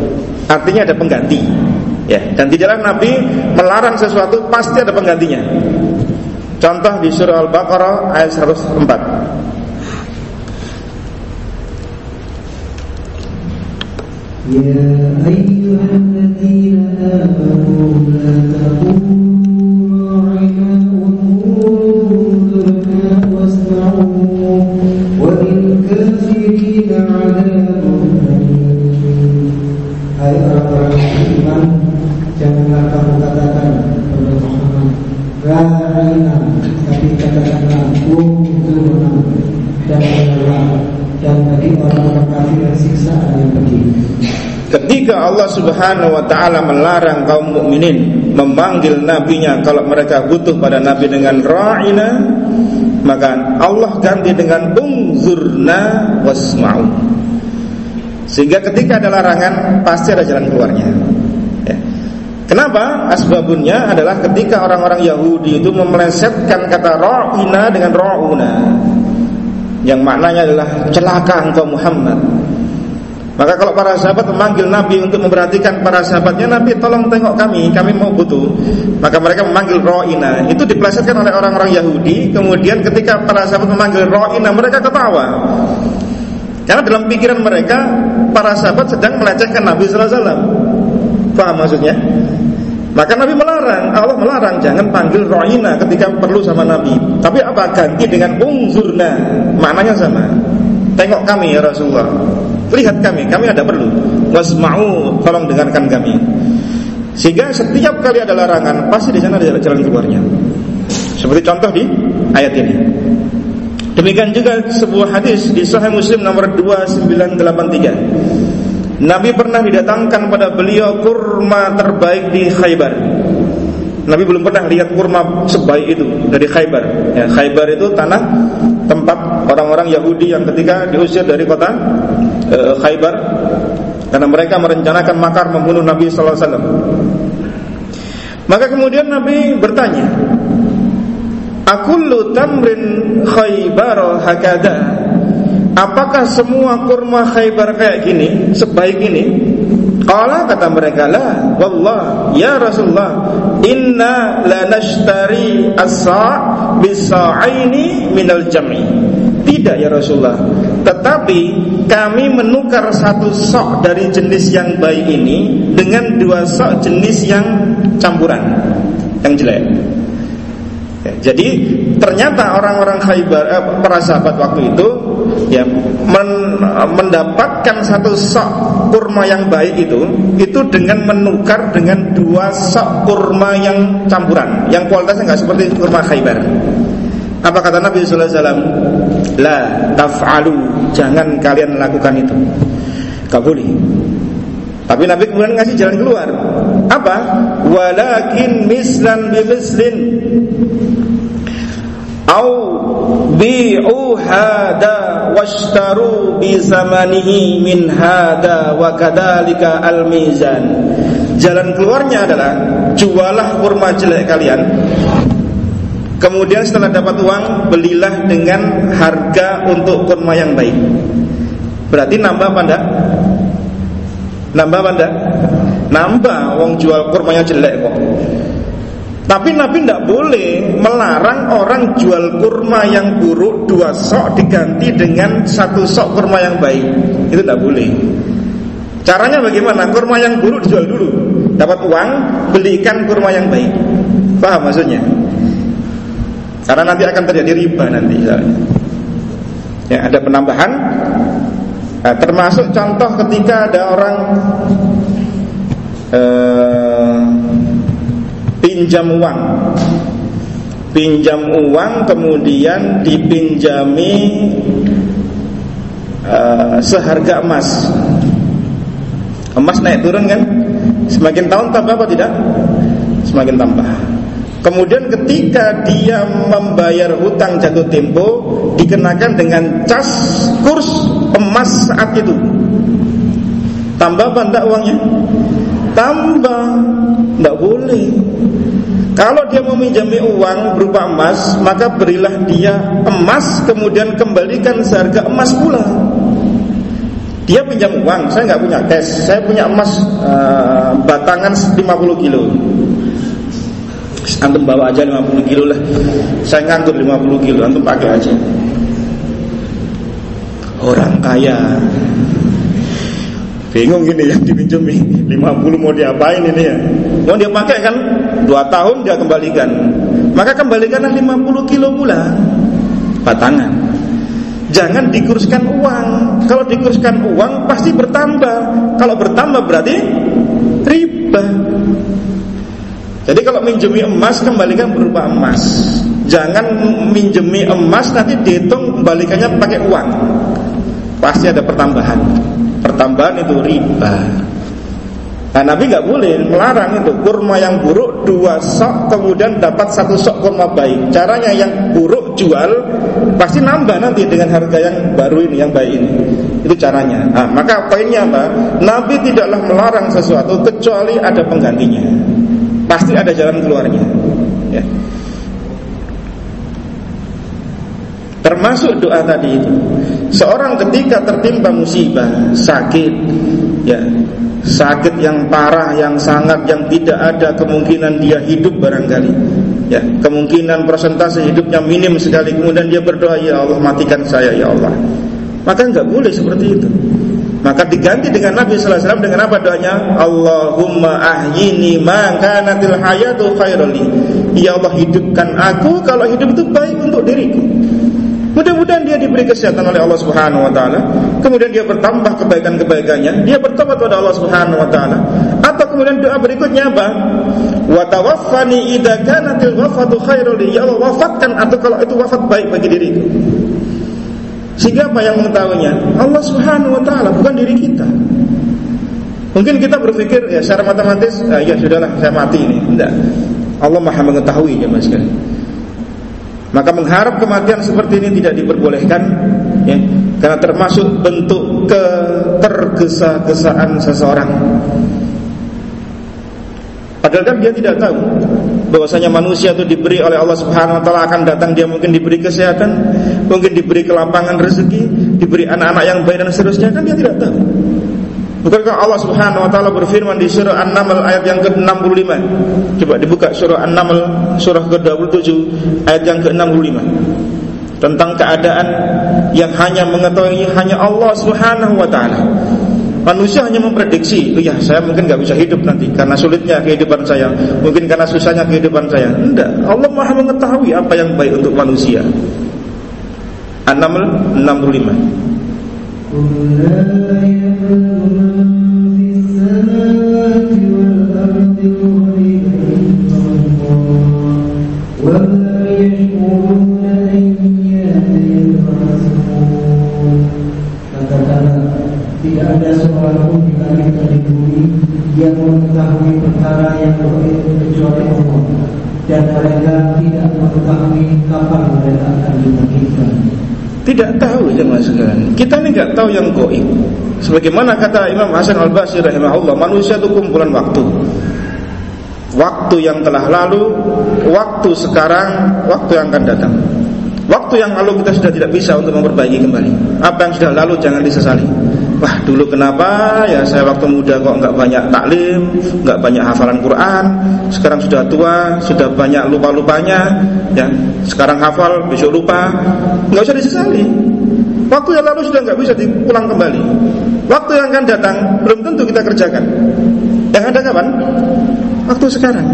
Artinya ada pengganti Ya, dan di jalan Nabi melarang sesuatu pasti ada penggantinya. Contoh di surah Al-Baqarah ayat 104. Katakanlah Unzurna Dan Dan bagi orang-orang kafir siksa yang begini Ketika Allah Subhanahu wa taala melarang kaum mukminin memanggil nabinya kalau mereka butuh pada nabi dengan ra'ina, maka Allah ganti dengan unzurna wasma'u. Sehingga ketika ada larangan pasti ada jalan keluarnya. Ya. Kenapa? Asbabunnya adalah ketika orang-orang Yahudi itu memelesetkan kata ra'ina dengan ra'una. Yang maknanya adalah celaka engkau Muhammad maka kalau para sahabat memanggil Nabi untuk memperhatikan para sahabatnya, Nabi tolong tengok kami, kami mau butuh. Maka mereka memanggil Ro'ina. Itu dipelesetkan oleh orang-orang Yahudi. Kemudian ketika para sahabat memanggil Ro'ina, mereka ketawa. Karena dalam pikiran mereka, para sahabat sedang melecehkan Nabi Sallallahu Alaihi Wasallam. Paham maksudnya? Maka Nabi melarang, Allah melarang jangan panggil Ro'ina ketika perlu sama Nabi. Tapi apa ganti dengan ungzurna, maknanya sama. Tengok kami ya Rasulullah. Lihat kami, kami ada perlu. Wasma'u, tolong dengarkan kami. Sehingga setiap kali ada larangan Pasti di sana ada jalan keluarnya. Seperti contoh di ayat ini. Demikian juga sebuah hadis Di Sahih Muslim nomor 2983 Nabi pernah didatangkan pada beliau kurma terbaik di Khaybar. Nabi belum pernah lihat kurma sebaik itu dari Khaybar. Ya, Khaybar itu tanah tempat orang-orang Yahudi yang ketika diusir dari kota e, Khaybar karena mereka merencanakan makar membunuh Nabi sallallahu alaihi wasallam. Maka kemudian Nabi bertanya, "Akullu tamrin Khaybar hakada?" Apakah semua kurma Khaybar kayak gini, sebaik ini? Qala kata mereka la wallah ya Rasulullah inna la nashtari as-sa' bisa'aini minal jam'i. Tidak ya Rasulullah. Tetapi kami menukar satu sok dari jenis yang baik ini dengan dua sok jenis yang campuran yang jelek. Ya, jadi ternyata orang-orang Khaybar eh, para sahabat waktu itu ya men, mendapatkan satu sok kurma yang baik itu itu dengan menukar dengan dua sok kurma yang campuran yang kualitasnya nggak seperti kurma Khaybar. Apa kata Nabi sallallahu alaihi wasallam? La taf'alu, jangan kalian lakukan itu. Gak boleh. Tapi Nabi kemudian ngasih jalan keluar. Apa? Walakin mislan bi mislin au bi'u hada washtaru bi zamanihi min hada wa kadzalika al mizan. Jalan keluarnya adalah jualah kurma jelek kalian. Kemudian setelah dapat uang belilah dengan harga untuk kurma yang baik. Berarti nambah apa enggak? Nambah apa enggak? Nambah wong jual kurmanya jelek kok. Tapi Nabi tidak boleh melarang orang jual kurma yang buruk dua sok diganti dengan satu sok kurma yang baik. Itu tidak boleh. Caranya bagaimana? Kurma yang buruk dijual dulu, dapat uang, belikan kurma yang baik. Paham maksudnya? Karena nanti akan terjadi riba nanti. Ya, ada penambahan. Nah, termasuk contoh ketika ada orang eh, pinjam uang. Pinjam uang kemudian dipinjami uh, seharga emas. Emas naik turun kan? Semakin tahun tambah apa tidak? Semakin tambah. Kemudian ketika dia membayar hutang jatuh tempo dikenakan dengan cas kurs emas saat itu. Tambah apa enggak uangnya? Tambah. Tidak boleh kalau dia meminjami uang berupa emas maka berilah dia emas kemudian kembalikan seharga emas pula. Dia pinjam uang saya nggak punya cash. Saya punya emas uh, batangan 50 kilo. Antum bawa aja 50 kilo lah. Saya nganggur 50 kilo antum pakai aja. Orang kaya Bingung gini yang dipinjami. 50 mau diapain ini ya? Mau dia pakai kan Dua tahun dia kembalikan. Maka kembalikanlah 50 kilo pula. Batangan. Jangan dikurskan uang. Kalau dikurskan uang pasti bertambah. Kalau bertambah berarti riba. Jadi kalau minjemi emas kembalikan berupa emas. Jangan minjemi emas nanti dihitung kembalikannya pakai uang. Pasti ada pertambahan Pertambahan itu riba. Nah, Nabi nggak boleh melarang itu kurma yang buruk dua sok kemudian dapat satu sok kurma baik. Caranya yang buruk jual pasti nambah nanti dengan harga yang baru ini yang baik ini. Itu caranya. Nah, maka poinnya apa? Nabi tidaklah melarang sesuatu kecuali ada penggantinya. Pasti ada jalan keluarnya. Ya. Termasuk doa tadi itu. Seorang ketika tertimpa musibah, sakit, ya, sakit yang parah, yang sangat, yang tidak ada kemungkinan dia hidup barangkali. Ya, kemungkinan persentase hidupnya minim sekali. Kemudian dia berdoa, ya Allah matikan saya ya Allah. Maka enggak boleh seperti itu. Maka diganti dengan Nabi sallallahu alaihi wasallam dengan apa doanya? Allahumma ahyini ma kanatil hayatu khairali. Ya Allah hidupkan aku kalau hidup itu baik untuk diriku. Mudah-mudahan dia diberi kesehatan oleh Allah Subhanahu wa taala, kemudian dia bertambah kebaikan-kebaikannya, dia bertobat kepada Allah Subhanahu wa taala. Atau kemudian doa berikutnya apa? Wa tawaffani idza kanatil wafatu khairul li. Ya Allah wafatkan atau kalau itu wafat baik bagi diriku. Sehingga apa yang mengetahuinya? Allah Subhanahu wa taala, bukan diri kita. Mungkin kita berpikir ya secara matematis, ya sudahlah saya mati ini. Tidak. Allah Maha mengetahui ya Mas maka mengharap kematian seperti ini tidak diperbolehkan ya, Karena termasuk bentuk ketergesa-gesaan seseorang Padahal kan dia tidak tahu bahwasanya manusia itu diberi oleh Allah Subhanahu wa taala akan datang dia mungkin diberi kesehatan, mungkin diberi kelapangan rezeki, diberi anak-anak yang baik dan seterusnya kan dia tidak tahu. Bukankah Allah Subhanahu wa taala berfirman di surah An-Naml ayat yang ke-65? Coba dibuka surah An-Naml surah ke-27 ayat yang ke-65. Tentang keadaan yang hanya mengetahui hanya Allah Subhanahu wa taala. Manusia hanya memprediksi, oh ya saya mungkin nggak bisa hidup nanti karena sulitnya kehidupan saya, mungkin karena susahnya kehidupan saya. Tidak, Allah Maha mengetahui apa yang baik untuk manusia. An-Naml 65. Dan mereka tidak mengetahui kapan mereka akan dibangkitkan. Tidak tahu jemaah sekalian. Kita ini nggak tahu yang goib. Sebagaimana kata Imam Hasan Al Basri rahimahullah, manusia itu kumpulan waktu. Waktu yang telah lalu, waktu sekarang, waktu yang akan datang. Waktu yang lalu kita sudah tidak bisa untuk memperbaiki kembali. Apa yang sudah lalu jangan disesali. Wah dulu kenapa ya saya waktu muda kok nggak banyak taklim, nggak banyak hafalan Quran. Sekarang sudah tua, sudah banyak lupa lupanya. Ya sekarang hafal, besok lupa. Nggak usah disesali. Waktu yang lalu sudah nggak bisa dipulang kembali. Waktu yang akan datang belum tentu kita kerjakan. Yang ada kapan? Waktu sekarang.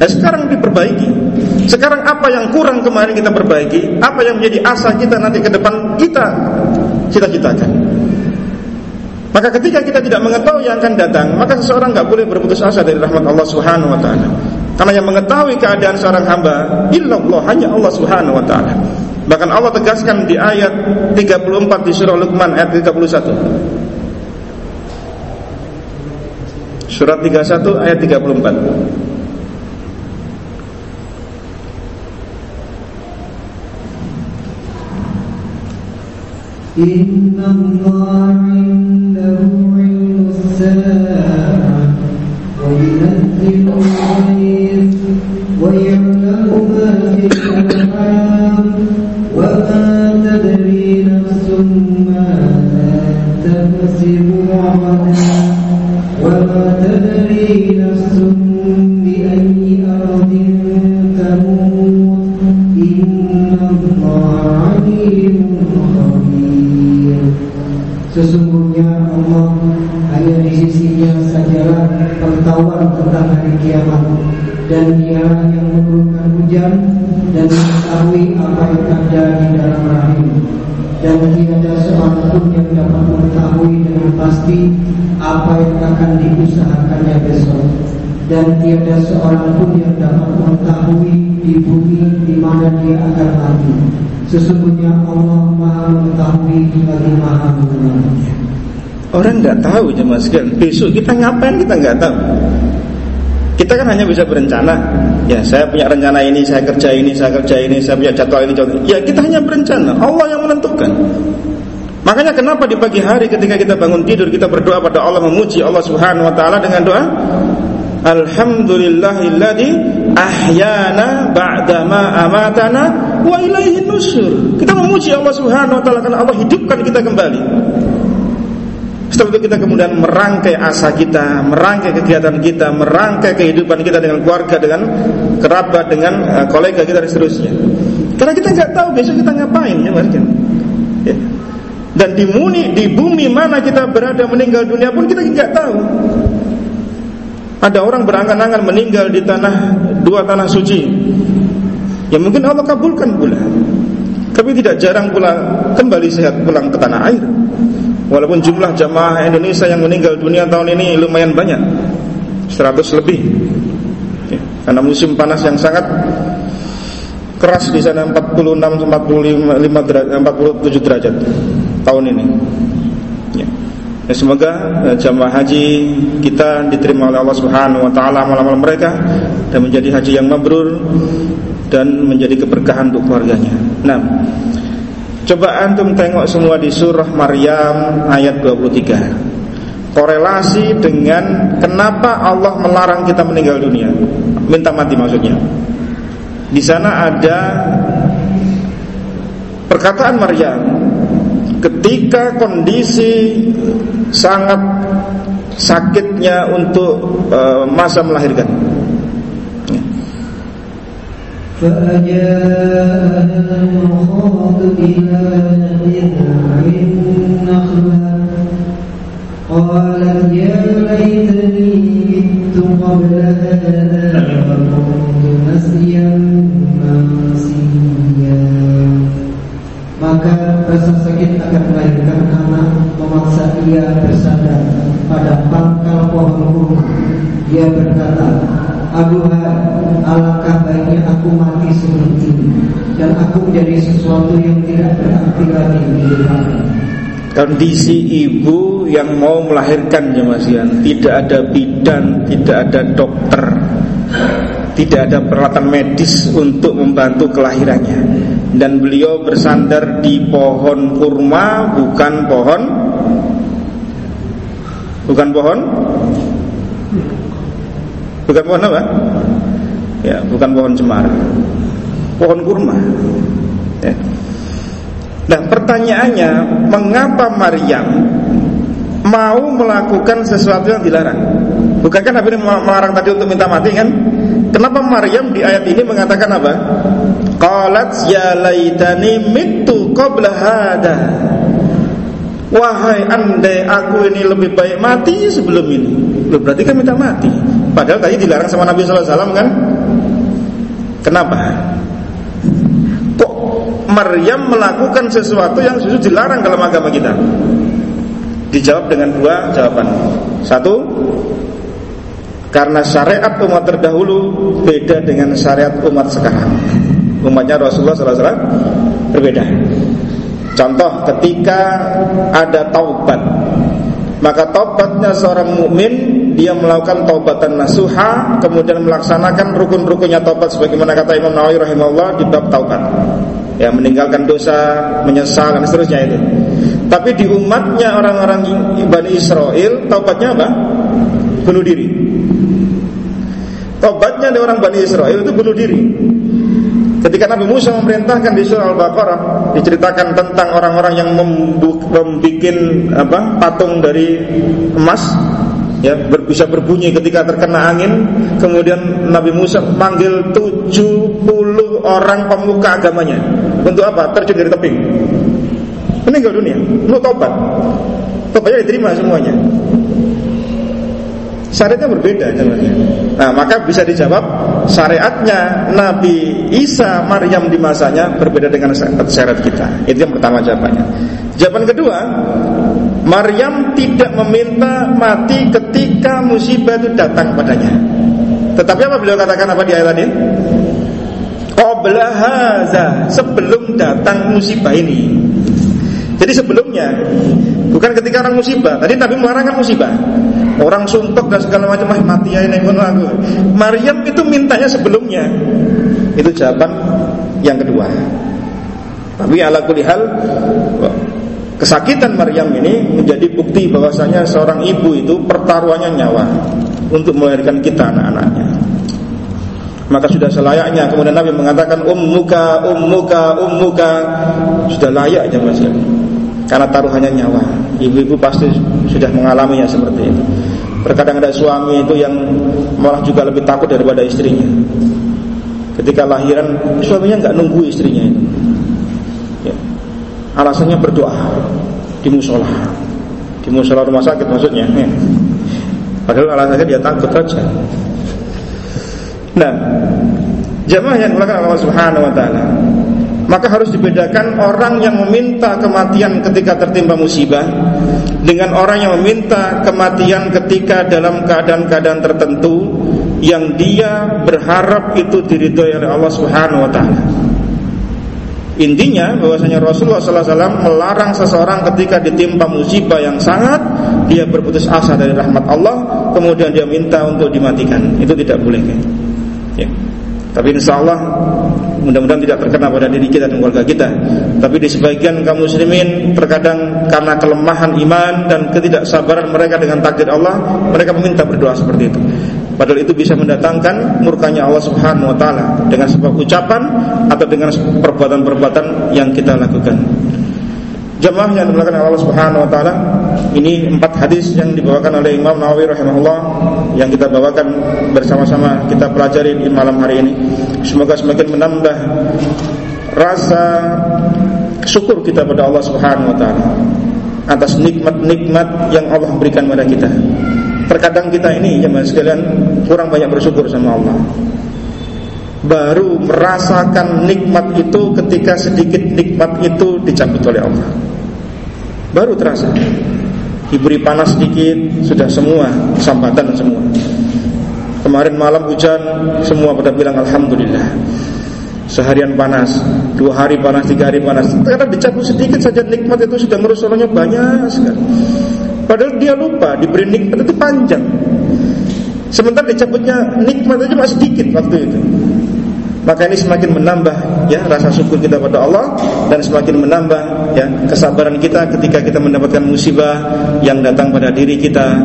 Nah sekarang diperbaiki Sekarang apa yang kurang kemarin kita perbaiki Apa yang menjadi asa kita nanti ke depan Kita cita-citakan maka ketika kita tidak mengetahui yang akan datang, maka seseorang nggak boleh berputus asa dari rahmat Allah Subhanahu wa taala. Karena yang mengetahui keadaan seorang hamba illallah hanya Allah Subhanahu wa taala. Bahkan Allah tegaskan di ayat 34 di surah Luqman ayat 31. Surat 31 ayat 34. إن الله عنده علم الساعة hari kiamat dan dia yang menurunkan hujan dan mengetahui apa yang ada di dalam rahim dan tiada seorang pun yang dapat mengetahui dengan pasti apa yang akan diusahakannya besok dan tiada seorang pun yang dapat mengetahui di bumi di mana dia akan mati Sesungguhnya Allah Maha mengetahui lagi Maha mengetahui. Orang tidak tahu cuma sekalian. Besok kita ngapain kita nggak tahu. Kita kan hanya bisa berencana. Ya, saya punya rencana ini, saya kerja ini, saya kerja ini, saya punya jadwal ini, jadwal. Ya, kita hanya berencana. Allah yang menentukan. Makanya kenapa di pagi hari ketika kita bangun tidur kita berdoa pada Allah memuji Allah Subhanahu wa taala dengan doa Alhamdulillahilladzi ahyana ba'dama amatana wa ilaihi nusur. Kita memuji Allah Subhanahu wa taala karena Allah hidupkan kita kembali. Setelah itu kita kemudian merangkai asa kita, merangkai kegiatan kita, merangkai kehidupan kita dengan keluarga, dengan kerabat, dengan uh, kolega kita dan seterusnya. Karena kita nggak tahu besok kita ngapain ya mas ya. Dan di bumi, di bumi mana kita berada meninggal dunia pun kita nggak tahu. Ada orang berangan-angan meninggal di tanah dua tanah suci. Ya mungkin Allah kabulkan pula. Tapi tidak jarang pula kembali sehat pulang ke tanah air. Walaupun jumlah jamaah Indonesia yang meninggal dunia tahun ini lumayan banyak. 100 lebih. Ya, karena musim panas yang sangat keras di sana 46 45 derajat 47 derajat tahun ini. Ya, semoga ya, jamaah haji kita diterima oleh Allah Subhanahu wa taala malam-malam mereka dan menjadi haji yang mabrur dan menjadi keberkahan untuk keluarganya. Nah, coba antum tengok semua di surah Maryam ayat 23. Korelasi dengan kenapa Allah melarang kita meninggal dunia, minta mati maksudnya. Di sana ada perkataan Maryam ketika kondisi sangat sakitnya untuk uh, masa melahirkan. قالت يا ليتني مت قبل هذا وكنت نسيا maka rasa sakit akan melahirkan anak memaksa ia bersandar pada pangkal pohon kurma. dia berkata, Aduhai, alangkah baiknya aku mati seperti ini dan aku menjadi sesuatu yang tidak berarti lagi di depan. Kondisi ibu yang mau melahirkan jemasian tidak ada bidan, tidak ada dokter, tidak ada peralatan medis untuk membantu kelahirannya dan beliau bersandar di pohon kurma bukan pohon bukan pohon bukan pohon apa ya bukan pohon cemara pohon kurma ya. nah pertanyaannya mengapa Maryam mau melakukan sesuatu yang dilarang. Bukankah Nabi melarang tadi untuk minta mati kan? Kenapa Maryam di ayat ini mengatakan apa? Qalat ya laitani mitu qabla hada. Wahai andai aku ini lebih baik mati sebelum ini. Berarti kan minta mati. Padahal tadi dilarang sama Nabi sallallahu alaihi wasallam kan? Kenapa? Kok Maryam melakukan sesuatu yang justru dilarang dalam agama kita? Dijawab dengan dua jawaban. Satu, karena syariat umat terdahulu beda dengan syariat umat sekarang. Umatnya Rasulullah SAW berbeda. Contoh ketika ada taubat, maka taubatnya seorang mukmin dia melakukan taubatan nasuha, kemudian melaksanakan rukun-rukunnya taubat sebagaimana kata Imam Nawawi rahimahullah di bab taubat. Ya, meninggalkan dosa, menyesal dan seterusnya itu. Tapi di umatnya orang-orang Bani Israel taubatnya apa? Bunuh diri. Taubatnya dari orang Bani Israel itu bunuh diri. Ketika Nabi Musa memerintahkan di surah Al-Baqarah diceritakan tentang orang-orang yang membuat apa patung dari emas ya bisa berbunyi ketika terkena angin kemudian Nabi Musa manggil 70 orang pemuka agamanya untuk apa terjun dari tebing meninggal dunia lu tobat tobatnya diterima semuanya syariatnya berbeda jalannya. Nah, maka bisa dijawab syariatnya Nabi Isa Maryam di masanya berbeda dengan syariat kita. Itu yang pertama jawabannya. Jawaban kedua, Maryam tidak meminta mati ketika musibah itu datang padanya. Tetapi apa beliau katakan apa di ayat tadi? Qabla sebelum datang musibah ini. Jadi sebelumnya bukan ketika orang musibah. Tadi Nabi melarangkan musibah. Orang suntuk dan segala macam mati ya ini aku. Maryam itu mintanya sebelumnya. Itu jawaban yang kedua. Tapi ala kulihal kesakitan Maryam ini menjadi bukti bahwasanya seorang ibu itu pertaruhannya nyawa untuk melahirkan kita anak-anaknya. Maka sudah selayaknya kemudian Nabi mengatakan ummuka ummuka ummuka sudah layak aja Mas karena taruhannya nyawa. Ibu-ibu pasti sudah mengalaminya seperti itu. Terkadang ada suami itu yang malah juga lebih takut daripada istrinya. Ketika lahiran, suaminya nggak nunggu istrinya itu. Ya. Alasannya berdoa di musola, di musola rumah sakit maksudnya. Ya. Padahal alasannya dia takut saja. Nah, jamaah yang dilakukan Allah Subhanahu Wa Taala maka harus dibedakan orang yang meminta kematian ketika tertimpa musibah dengan orang yang meminta kematian ketika dalam keadaan-keadaan tertentu yang dia berharap itu diridhoi oleh Allah Subhanahu wa taala. Intinya bahwasanya Rasulullah SAW melarang seseorang ketika ditimpa musibah yang sangat dia berputus asa dari rahmat Allah kemudian dia minta untuk dimatikan itu tidak boleh. Ya. Tapi insya Allah mudah-mudahan tidak terkena pada diri kita dan keluarga kita. Tapi di sebagian kaum muslimin terkadang karena kelemahan iman dan ketidaksabaran mereka dengan takdir Allah, mereka meminta berdoa seperti itu. Padahal itu bisa mendatangkan murkanya Allah Subhanahu wa taala dengan sebab ucapan atau dengan perbuatan-perbuatan yang kita lakukan. Jemaah yang dimuliakan Allah Subhanahu wa taala, ini empat hadis yang dibawakan oleh Imam Nawawi rahimahullah yang kita bawakan bersama-sama kita pelajari di malam hari ini. Semoga semakin menambah rasa syukur kita pada Allah Subhanahu wa taala atas nikmat-nikmat yang Allah berikan kepada kita. Terkadang kita ini jemaah sekalian kurang banyak bersyukur sama Allah baru merasakan nikmat itu ketika sedikit nikmat itu dicabut oleh Allah. Baru terasa. Diberi panas sedikit sudah semua sambatan semua. Kemarin malam hujan semua pada bilang alhamdulillah. Seharian panas, dua hari panas, tiga hari panas. Karena dicabut sedikit saja nikmat itu sudah merusolnya banyak sekali. Padahal dia lupa diberi nikmat itu panjang. Sementara dicabutnya nikmat itu cuma sedikit waktu itu maka ini semakin menambah ya rasa syukur kita pada Allah dan semakin menambah ya kesabaran kita ketika kita mendapatkan musibah yang datang pada diri kita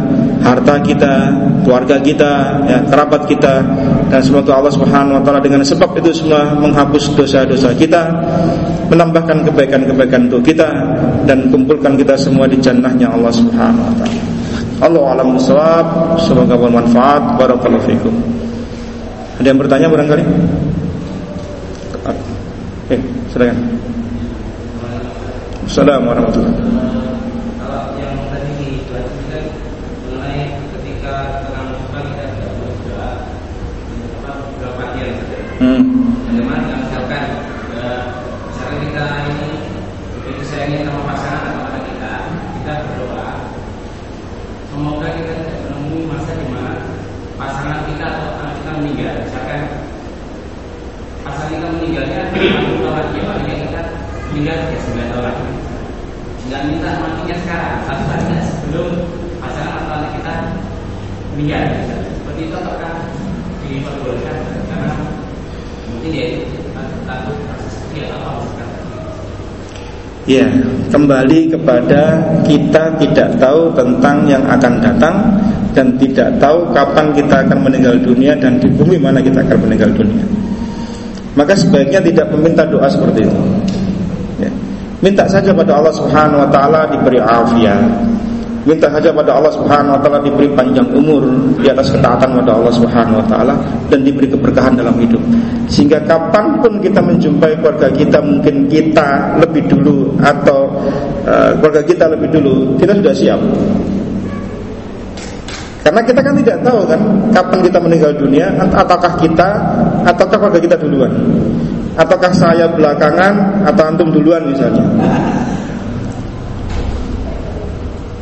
harta kita, keluarga kita, ya, kerabat kita dan semoga Allah Subhanahu wa taala dengan sebab itu semua menghapus dosa-dosa kita, menambahkan kebaikan-kebaikan untuk kita dan kumpulkan kita semua di jannahnya Allah Subhanahu wa taala. Allah alam musawab, semoga bermanfaat. Barakallahu fikum. Ada yang bertanya barangkali? Eh, silakan. Assalamualaikum warahmatullahi wabarakatuh. Hmm. Bagaimana misalkan uh, misalkan kita ini begitu ingin sama pasangan atau anak kita, kita berdoa. Semoga kita tidak menemui masa di mana pasangan kita atau anak kita meninggal. Misalkan pasangan kita meninggalnya tahun dia paling kita meninggal ya sembilan tahun. Tidak minta matinya sekarang, tapi sebelum pasangan atau anak kita meninggal. Seperti itu apakah diperbolehkan? Ya, kembali kepada kita tidak tahu tentang yang akan datang dan tidak tahu kapan kita akan meninggal dunia dan di bumi mana kita akan meninggal dunia. Maka sebaiknya tidak meminta doa seperti itu. Ya. Minta saja pada Allah Subhanahu wa taala diberi afiat, Minta saja pada Allah Subhanahu wa taala diberi panjang umur di atas ketaatan pada Allah Subhanahu wa taala dan diberi keberkahan dalam hidup. Sehingga kapan pun kita menjumpai keluarga kita mungkin kita lebih dulu atau uh, keluarga kita lebih dulu, kita sudah siap. Karena kita kan tidak tahu kan kapan kita meninggal dunia, ataukah kita ataukah keluarga kita duluan. Ataukah saya belakangan atau antum duluan misalnya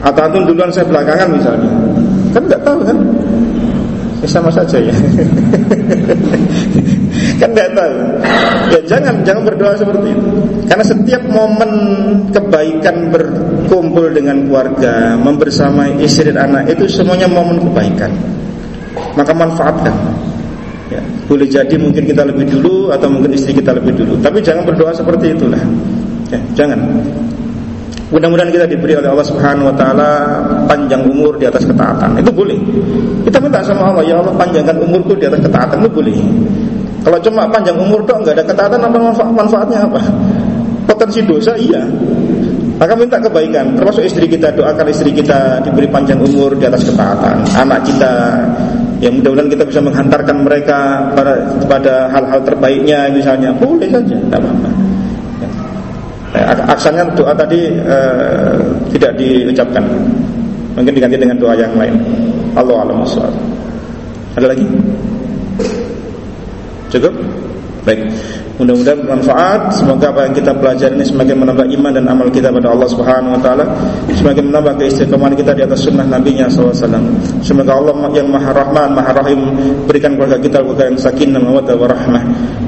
atau antum duluan saya belakangan misalnya. Kan nggak tahu kan? Ya, sama saja ya. Kan nggak tahu. Ya jangan jangan berdoa seperti itu. Karena setiap momen kebaikan berkumpul dengan keluarga membersamai istri dan anak itu semuanya momen kebaikan. Maka manfaatkan. Ya, boleh jadi mungkin kita lebih dulu atau mungkin istri kita lebih dulu. Tapi jangan berdoa seperti itulah. Ya, jangan Mudah-mudahan kita diberi oleh Allah Subhanahu wa taala panjang umur di atas ketaatan. Itu boleh. Kita minta sama Allah, ya Allah panjangkan umurku di atas ketaatan itu boleh. Kalau cuma panjang umur dong nggak ada ketaatan apa manfaat, manfaatnya apa? Potensi dosa iya. Maka minta kebaikan, termasuk istri kita doakan istri kita diberi panjang umur di atas ketaatan. Anak kita yang mudah-mudahan kita bisa menghantarkan mereka pada hal-hal terbaiknya misalnya boleh saja, tidak apa-apa. Eh, aksanya doa tadi uh, tidak diucapkan. Mungkin diganti dengan doa yang lain. Allah alam Ada lagi? Cukup? Baik. Mudah-mudahan bermanfaat. Semoga apa yang kita pelajari ini semakin menambah iman dan amal kita pada Allah Subhanahu wa taala, semakin menambah keistiqomahan kita di atas sunnah Nabi-Nya SAW. Semoga Allah yang Maha Rahman, Maha Rahim berikan keluarga kita keluarga yang sakinah, mawaddah warahmah.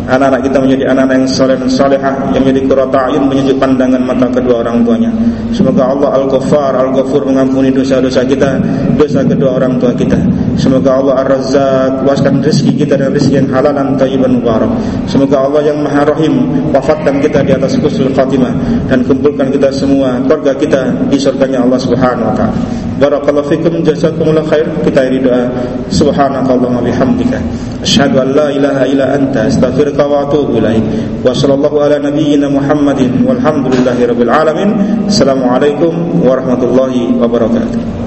Anak-anak kita menjadi anak-anak yang saleh dan salehah, yang menjadi qurrata ayun, menyejuk pandangan mata kedua orang tuanya. Semoga Allah Al-Ghaffar, Al-Ghafur mengampuni dosa-dosa kita, dosa kedua orang tua kita. Semoga Allah Ar-Razzaq luaskan rezeki kita dan rezeki yang halal dan thayyiban mubarak. Semoga Allah yang Maha Rahim wafatkan kita di atas husnul khatimah dan kumpulkan kita semua keluarga kita di surganya Allah Subhanahu wa taala. Barakallahu fikum jazakumullah khair. Kita iri doa subhanakallahumma bihamdika asyhadu an la ilaha illa anta astaghfiruka wa atubu ilaik. Wa sallallahu ala nabiyyina Muhammadin walhamdulillahi rabbil alamin. Assalamualaikum warahmatullahi wabarakatuh.